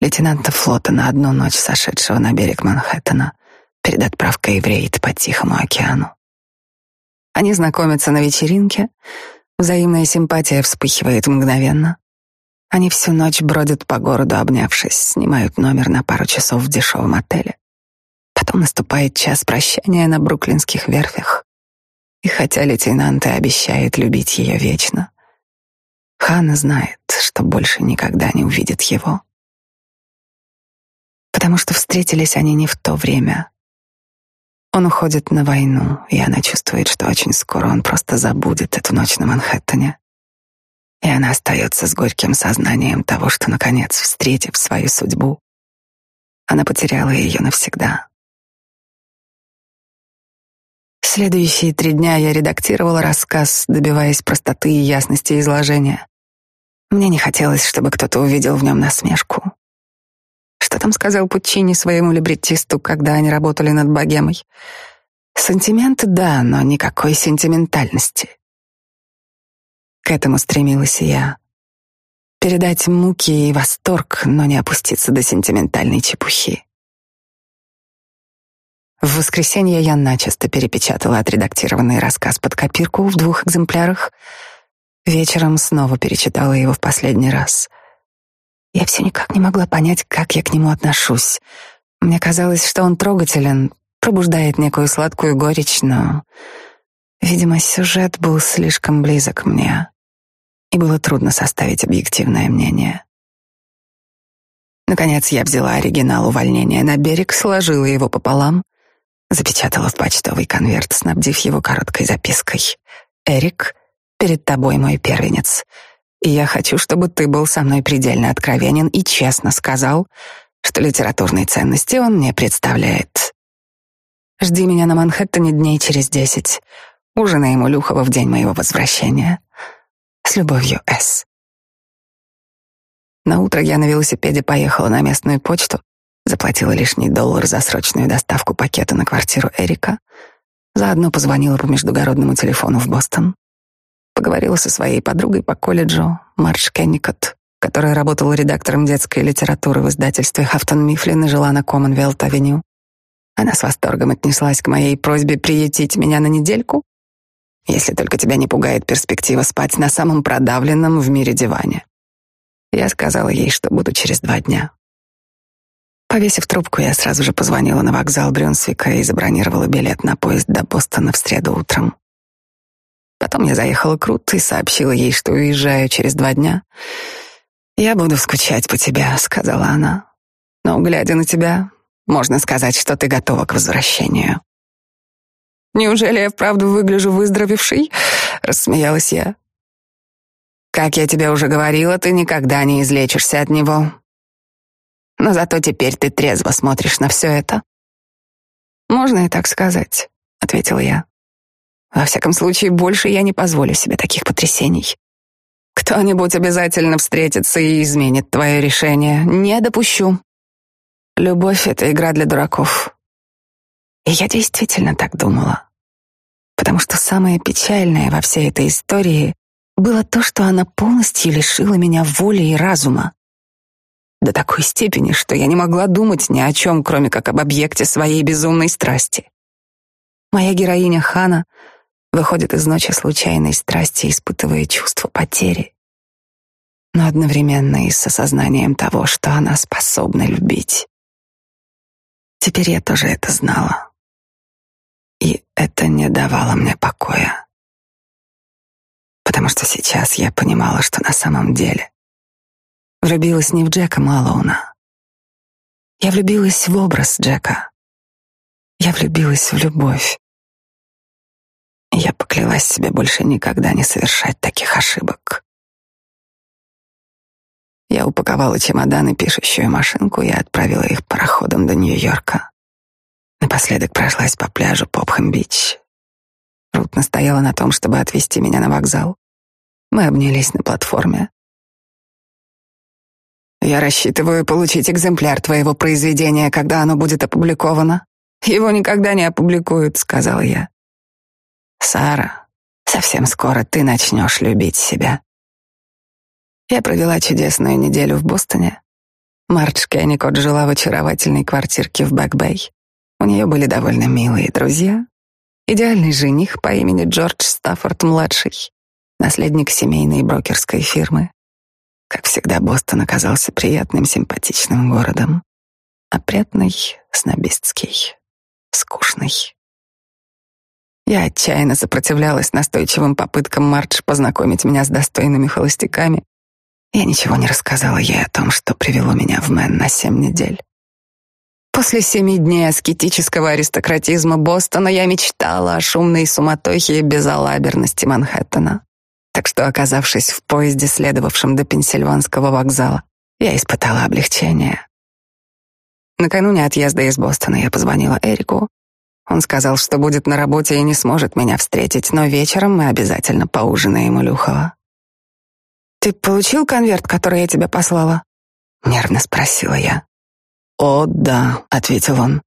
лейтенанта флота на одну ночь сошедшего на берег Манхэттена перед отправкой в рейд по Тихому океану. Они знакомятся на вечеринке, Взаимная симпатия вспыхивает мгновенно. Они всю ночь бродят по городу, обнявшись, снимают номер на пару часов в дешевом отеле. Потом наступает час прощания на бруклинских верфях. И хотя лейтенант и обещает любить ее вечно, Ханна знает, что больше никогда не увидит его. Потому что встретились они не в то время, он уходит на войну, и она чувствует, что очень скоро он просто забудет эту ночь на Манхэттене. И она остается с горьким сознанием того, что, наконец, встретив свою судьбу, она потеряла ее навсегда. Следующие три дня я редактировала рассказ, добиваясь простоты и ясности изложения. Мне не хотелось, чтобы кто-то увидел в нем насмешку. Что там сказал Пуччини своему либреттисту, когда они работали над богемой? Сантименты, да, но никакой сентиментальности. К этому стремилась я. Передать муки и восторг, но не опуститься до сентиментальной чепухи. В воскресенье я начисто перепечатала отредактированный рассказ под копирку в двух экземплярах. Вечером снова перечитала его в последний раз. Я все никак не могла понять, как я к нему отношусь. Мне казалось, что он трогателен, пробуждает некую сладкую горечь, но, видимо, сюжет был слишком близок мне, и было трудно составить объективное мнение. Наконец я взяла оригинал увольнения на берег, сложила его пополам, запечатала в почтовый конверт, снабдив его короткой запиской. «Эрик, перед тобой мой первенец. И я хочу, чтобы ты был со мной предельно откровенен и честно сказал, что литературной ценности он не представляет. Жди меня на Манхэттене дней через десять. Ужинаем у Люхова в день моего возвращения. С любовью, С. На утро я на велосипеде поехала на местную почту, заплатила лишний доллар за срочную доставку пакета на квартиру Эрика, заодно позвонила по междугородному телефону в Бостон. Поговорила со своей подругой по колледжу, Марш Кенникот, которая работала редактором детской литературы в издательстве Хафтон Мифлин и жила на Коммонвелт-авеню. Она с восторгом отнеслась к моей просьбе приютить меня на недельку, если только тебя не пугает перспектива спать на самом продавленном в мире диване. Я сказала ей, что буду через два дня. Повесив трубку, я сразу же позвонила на вокзал Брюнсвика и забронировала билет на поезд до Бостона в среду утром. Потом я заехала к Рут и сообщила ей, что уезжаю через два дня. «Я буду скучать по тебе», — сказала она. «Но, глядя на тебя, можно сказать, что ты готова к возвращению». «Неужели я вправду выгляжу выздоровевшей?» — рассмеялась я. «Как я тебе уже говорила, ты никогда не излечишься от него. Но зато теперь ты трезво смотришь на все это». «Можно и так сказать», — ответила я. Во всяком случае, больше я не позволю себе таких потрясений. Кто-нибудь обязательно встретится и изменит твое решение. Не допущу. Любовь — это игра для дураков. И я действительно так думала. Потому что самое печальное во всей этой истории было то, что она полностью лишила меня воли и разума. До такой степени, что я не могла думать ни о чем, кроме как об объекте своей безумной страсти. Моя героиня Хана — выходит из ночи случайной страсти, испытывая чувство потери, но одновременно и с осознанием того, что она способна любить. Теперь я тоже это знала. И это не давало мне покоя. Потому что сейчас я понимала, что на самом деле влюбилась не в Джека Малоуна. Я влюбилась в образ Джека. Я влюбилась в любовь. Я поклялась себе больше никогда не совершать таких ошибок. Я упаковала чемодан и пишущую машинку и отправила их пароходом до Нью-Йорка. Напоследок прошлась по пляжу Попхэм-Бич. Рут настояла на том, чтобы отвезти меня на вокзал. Мы обнялись на платформе. «Я рассчитываю получить экземпляр твоего произведения, когда оно будет опубликовано. Его никогда не опубликуют», — сказал я. Сара, совсем скоро ты начнешь любить себя. Я провела чудесную неделю в Бостоне. Мардж Кенникот жила в очаровательной квартирке в Бэк-Бэй. У нее были довольно милые друзья. Идеальный жених по имени Джордж Стаффорд-младший, наследник семейной брокерской фирмы. Как всегда, Бостон оказался приятным, симпатичным городом. Опрятный, снобистский, скучный. Я отчаянно сопротивлялась настойчивым попыткам Мардж познакомить меня с достойными холостяками. Я ничего не рассказала ей о том, что привело меня в Мэн на семь недель. После семи дней аскетического аристократизма Бостона я мечтала о шумной суматохе и безалаберности Манхэттена. Так что, оказавшись в поезде, следовавшем до Пенсильванского вокзала, я испытала облегчение. Накануне отъезда из Бостона я позвонила Эрику он сказал, что будет на работе и не сможет меня встретить, но вечером мы обязательно поужинаем у Люхова. «Ты получил конверт, который я тебе послала?» — нервно спросила я. «О, да», — ответил он.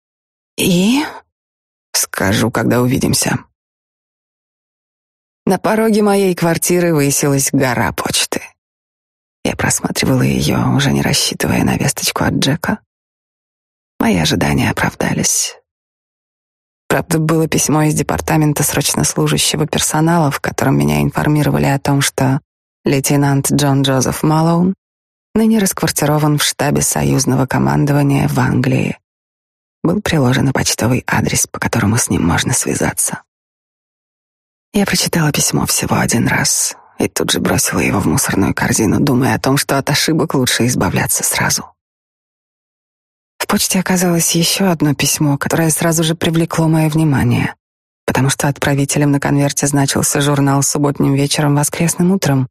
«И?» «Скажу, когда увидимся». На пороге моей квартиры высилась гора почты. Я просматривала ее, уже не рассчитывая на весточку от Джека. Мои ожидания оправдались. Правда, было письмо из департамента срочно служащего персонала, в котором меня информировали о том, что лейтенант Джон Джозеф Малоун ныне расквартирован в штабе союзного командования в Англии. Был приложен и почтовый адрес, по которому с ним можно связаться. Я прочитала письмо всего один раз и тут же бросила его в мусорную корзину, думая о том, что от ошибок лучше избавляться сразу почте оказалось еще одно письмо, которое сразу же привлекло мое внимание, потому что отправителем на конверте значился журнал «Субботним вечером, воскресным утром»,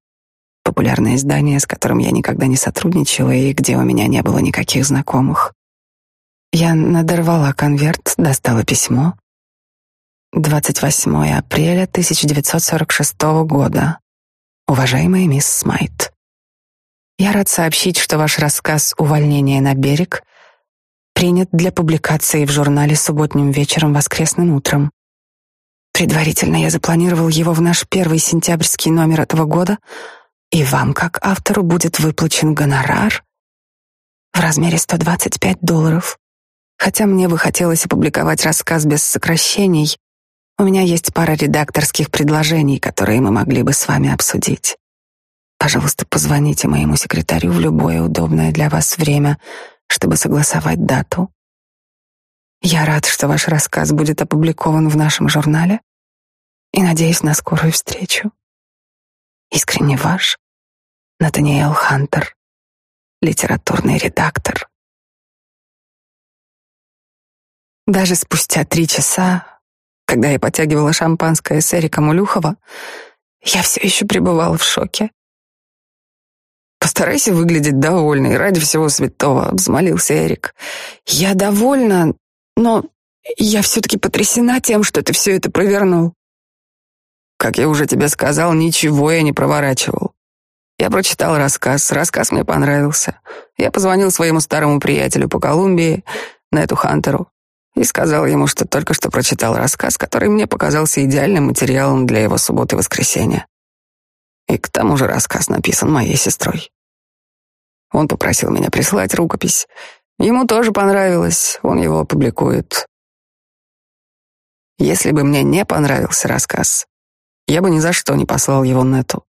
популярное издание, с которым я никогда не сотрудничала и где у меня не было никаких знакомых. Я надорвала конверт, достала письмо. 28 апреля 1946 года. Уважаемая мисс Смайт, я рад сообщить, что ваш рассказ «Увольнение на берег» принят для публикации в журнале субботним вечером, воскресным утром. Предварительно я запланировал его в наш первый сентябрьский номер этого года, и вам, как автору, будет выплачен гонорар в размере 125 долларов. Хотя мне бы хотелось опубликовать рассказ без сокращений, у меня есть пара редакторских предложений, которые мы могли бы с вами обсудить. Пожалуйста, позвоните моему секретарю в любое удобное для вас время, чтобы согласовать дату. Я рад, что ваш рассказ будет опубликован в нашем журнале и надеюсь на скорую встречу. Искренне ваш Натаниэл Хантер, литературный редактор. Даже спустя три часа, когда я потягивала шампанское с Эриком Улюхова, я все еще пребывала в шоке. «Постарайся выглядеть довольной, ради всего святого», — взмолился Эрик. «Я довольна, но я все-таки потрясена тем, что ты все это провернул». «Как я уже тебе сказал, ничего я не проворачивал. Я прочитал рассказ, рассказ мне понравился. Я позвонил своему старому приятелю по Колумбии, Нету Хантеру, и сказал ему, что только что прочитал рассказ, который мне показался идеальным материалом для его субботы-воскресенья. И к тому же рассказ написан моей сестрой. Он попросил меня прислать рукопись. Ему тоже понравилось, он его опубликует. Если бы мне не понравился рассказ, я бы ни за что не послал его Нету.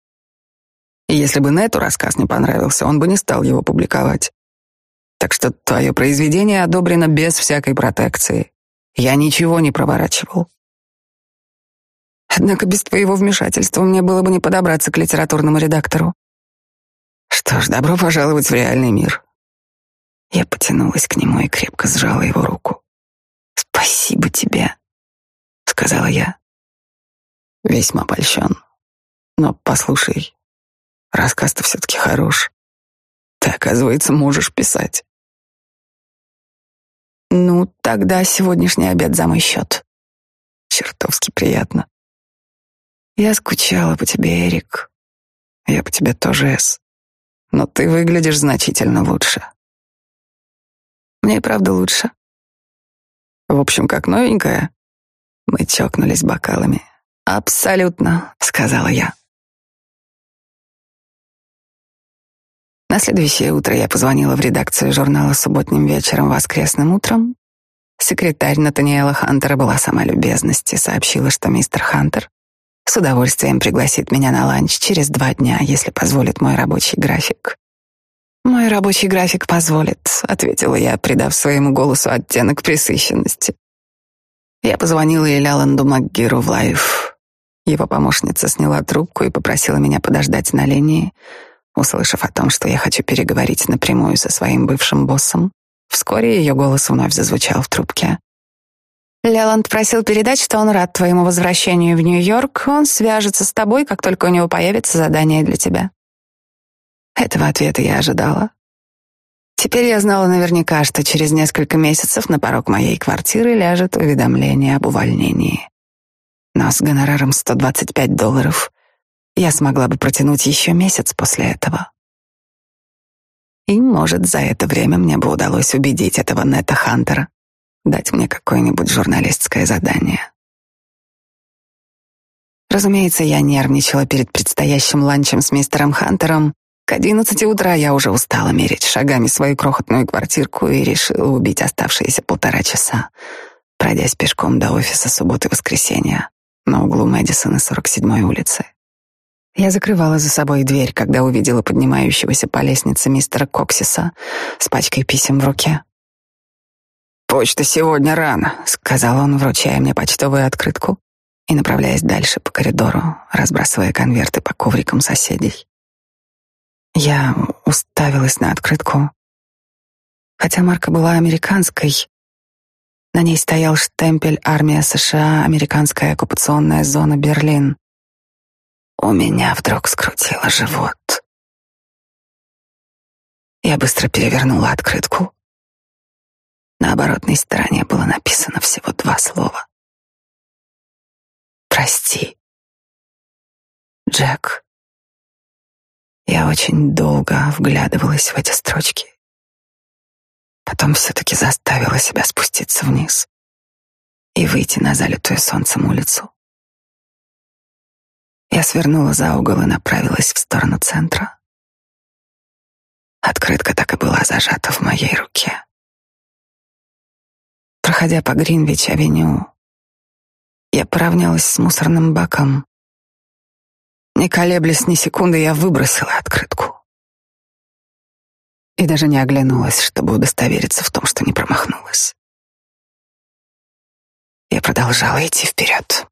И если бы Нету рассказ не понравился, он бы не стал его публиковать. Так что твое произведение одобрено без всякой протекции. Я ничего не проворачивал. Однако без твоего вмешательства мне было бы не подобраться к литературному редактору. Что ж, добро пожаловать в реальный мир. Я потянулась к нему и крепко сжала его руку. Спасибо тебе, сказала я. Весьма польщен. Но послушай, рассказ-то все-таки хорош. Ты, оказывается, можешь писать. Ну, тогда сегодняшний обед за мой счет. Чертовски приятно. Я скучала по тебе, Эрик. Я по тебе тоже, Эс. Но ты выглядишь значительно лучше. Мне и правда лучше. В общем, как новенькая. Мы чокнулись бокалами. Абсолютно, сказала я. На следующее утро я позвонила в редакцию журнала субботним вечером, воскресным утром. Секретарь Натаниэла Хантера была сама любезность и сообщила, что мистер Хантер с удовольствием пригласит меня на ланч через два дня, если позволит мой рабочий график. «Мой рабочий график позволит», — ответила я, придав своему голосу оттенок пресыщенности. Я позвонила и Леланду МакГиру в «Лайф». Его помощница сняла трубку и попросила меня подождать на линии, Услышав о том, что я хочу переговорить напрямую со своим бывшим боссом, вскоре ее голос вновь зазвучал в трубке. Леланд просил передать, что он рад твоему возвращению в Нью-Йорк. Он свяжется с тобой, как только у него появится задание для тебя. Этого ответа я ожидала. Теперь я знала наверняка, что через несколько месяцев на порог моей квартиры ляжет уведомление об увольнении. Но с гонораром 125 долларов я смогла бы протянуть еще месяц после этого. И, может, за это время мне бы удалось убедить этого Нета Хантера дать мне какое-нибудь журналистское задание. Разумеется, я нервничала перед предстоящим ланчем с мистером Хантером. К одиннадцати утра я уже устала мерить шагами свою крохотную квартирку и решила убить оставшиеся полтора часа, пройдясь пешком до офиса субботы-воскресенья на углу Мэдисона и 47-й улицы. Я закрывала за собой дверь, когда увидела поднимающегося по лестнице мистера Коксиса с пачкой писем в руке. «Почта сегодня рано», — сказал он, вручая мне почтовую открытку и направляясь дальше по коридору, разбрасывая конверты по коврикам соседей. Я уставилась на открытку. Хотя марка была американской, на ней стоял штемпель «Армия США, американская оккупационная зона Берлин». У меня вдруг скрутило живот. Я быстро перевернула открытку. На оборотной стороне было написано всего два слова. «Прости, Джек». Я очень долго вглядывалась в эти строчки. Потом все-таки заставила себя спуститься вниз и выйти на залитую солнцем улицу. Я свернула за угол и направилась в сторону центра. Открытка так и была зажата в моей руке. Проходя по Гринвич-авеню, я поравнялась с мусорным баком. Не колеблясь ни секунды, я выбросила открытку. И даже не оглянулась, чтобы удостовериться в том, что не промахнулась. Я продолжала идти вперед.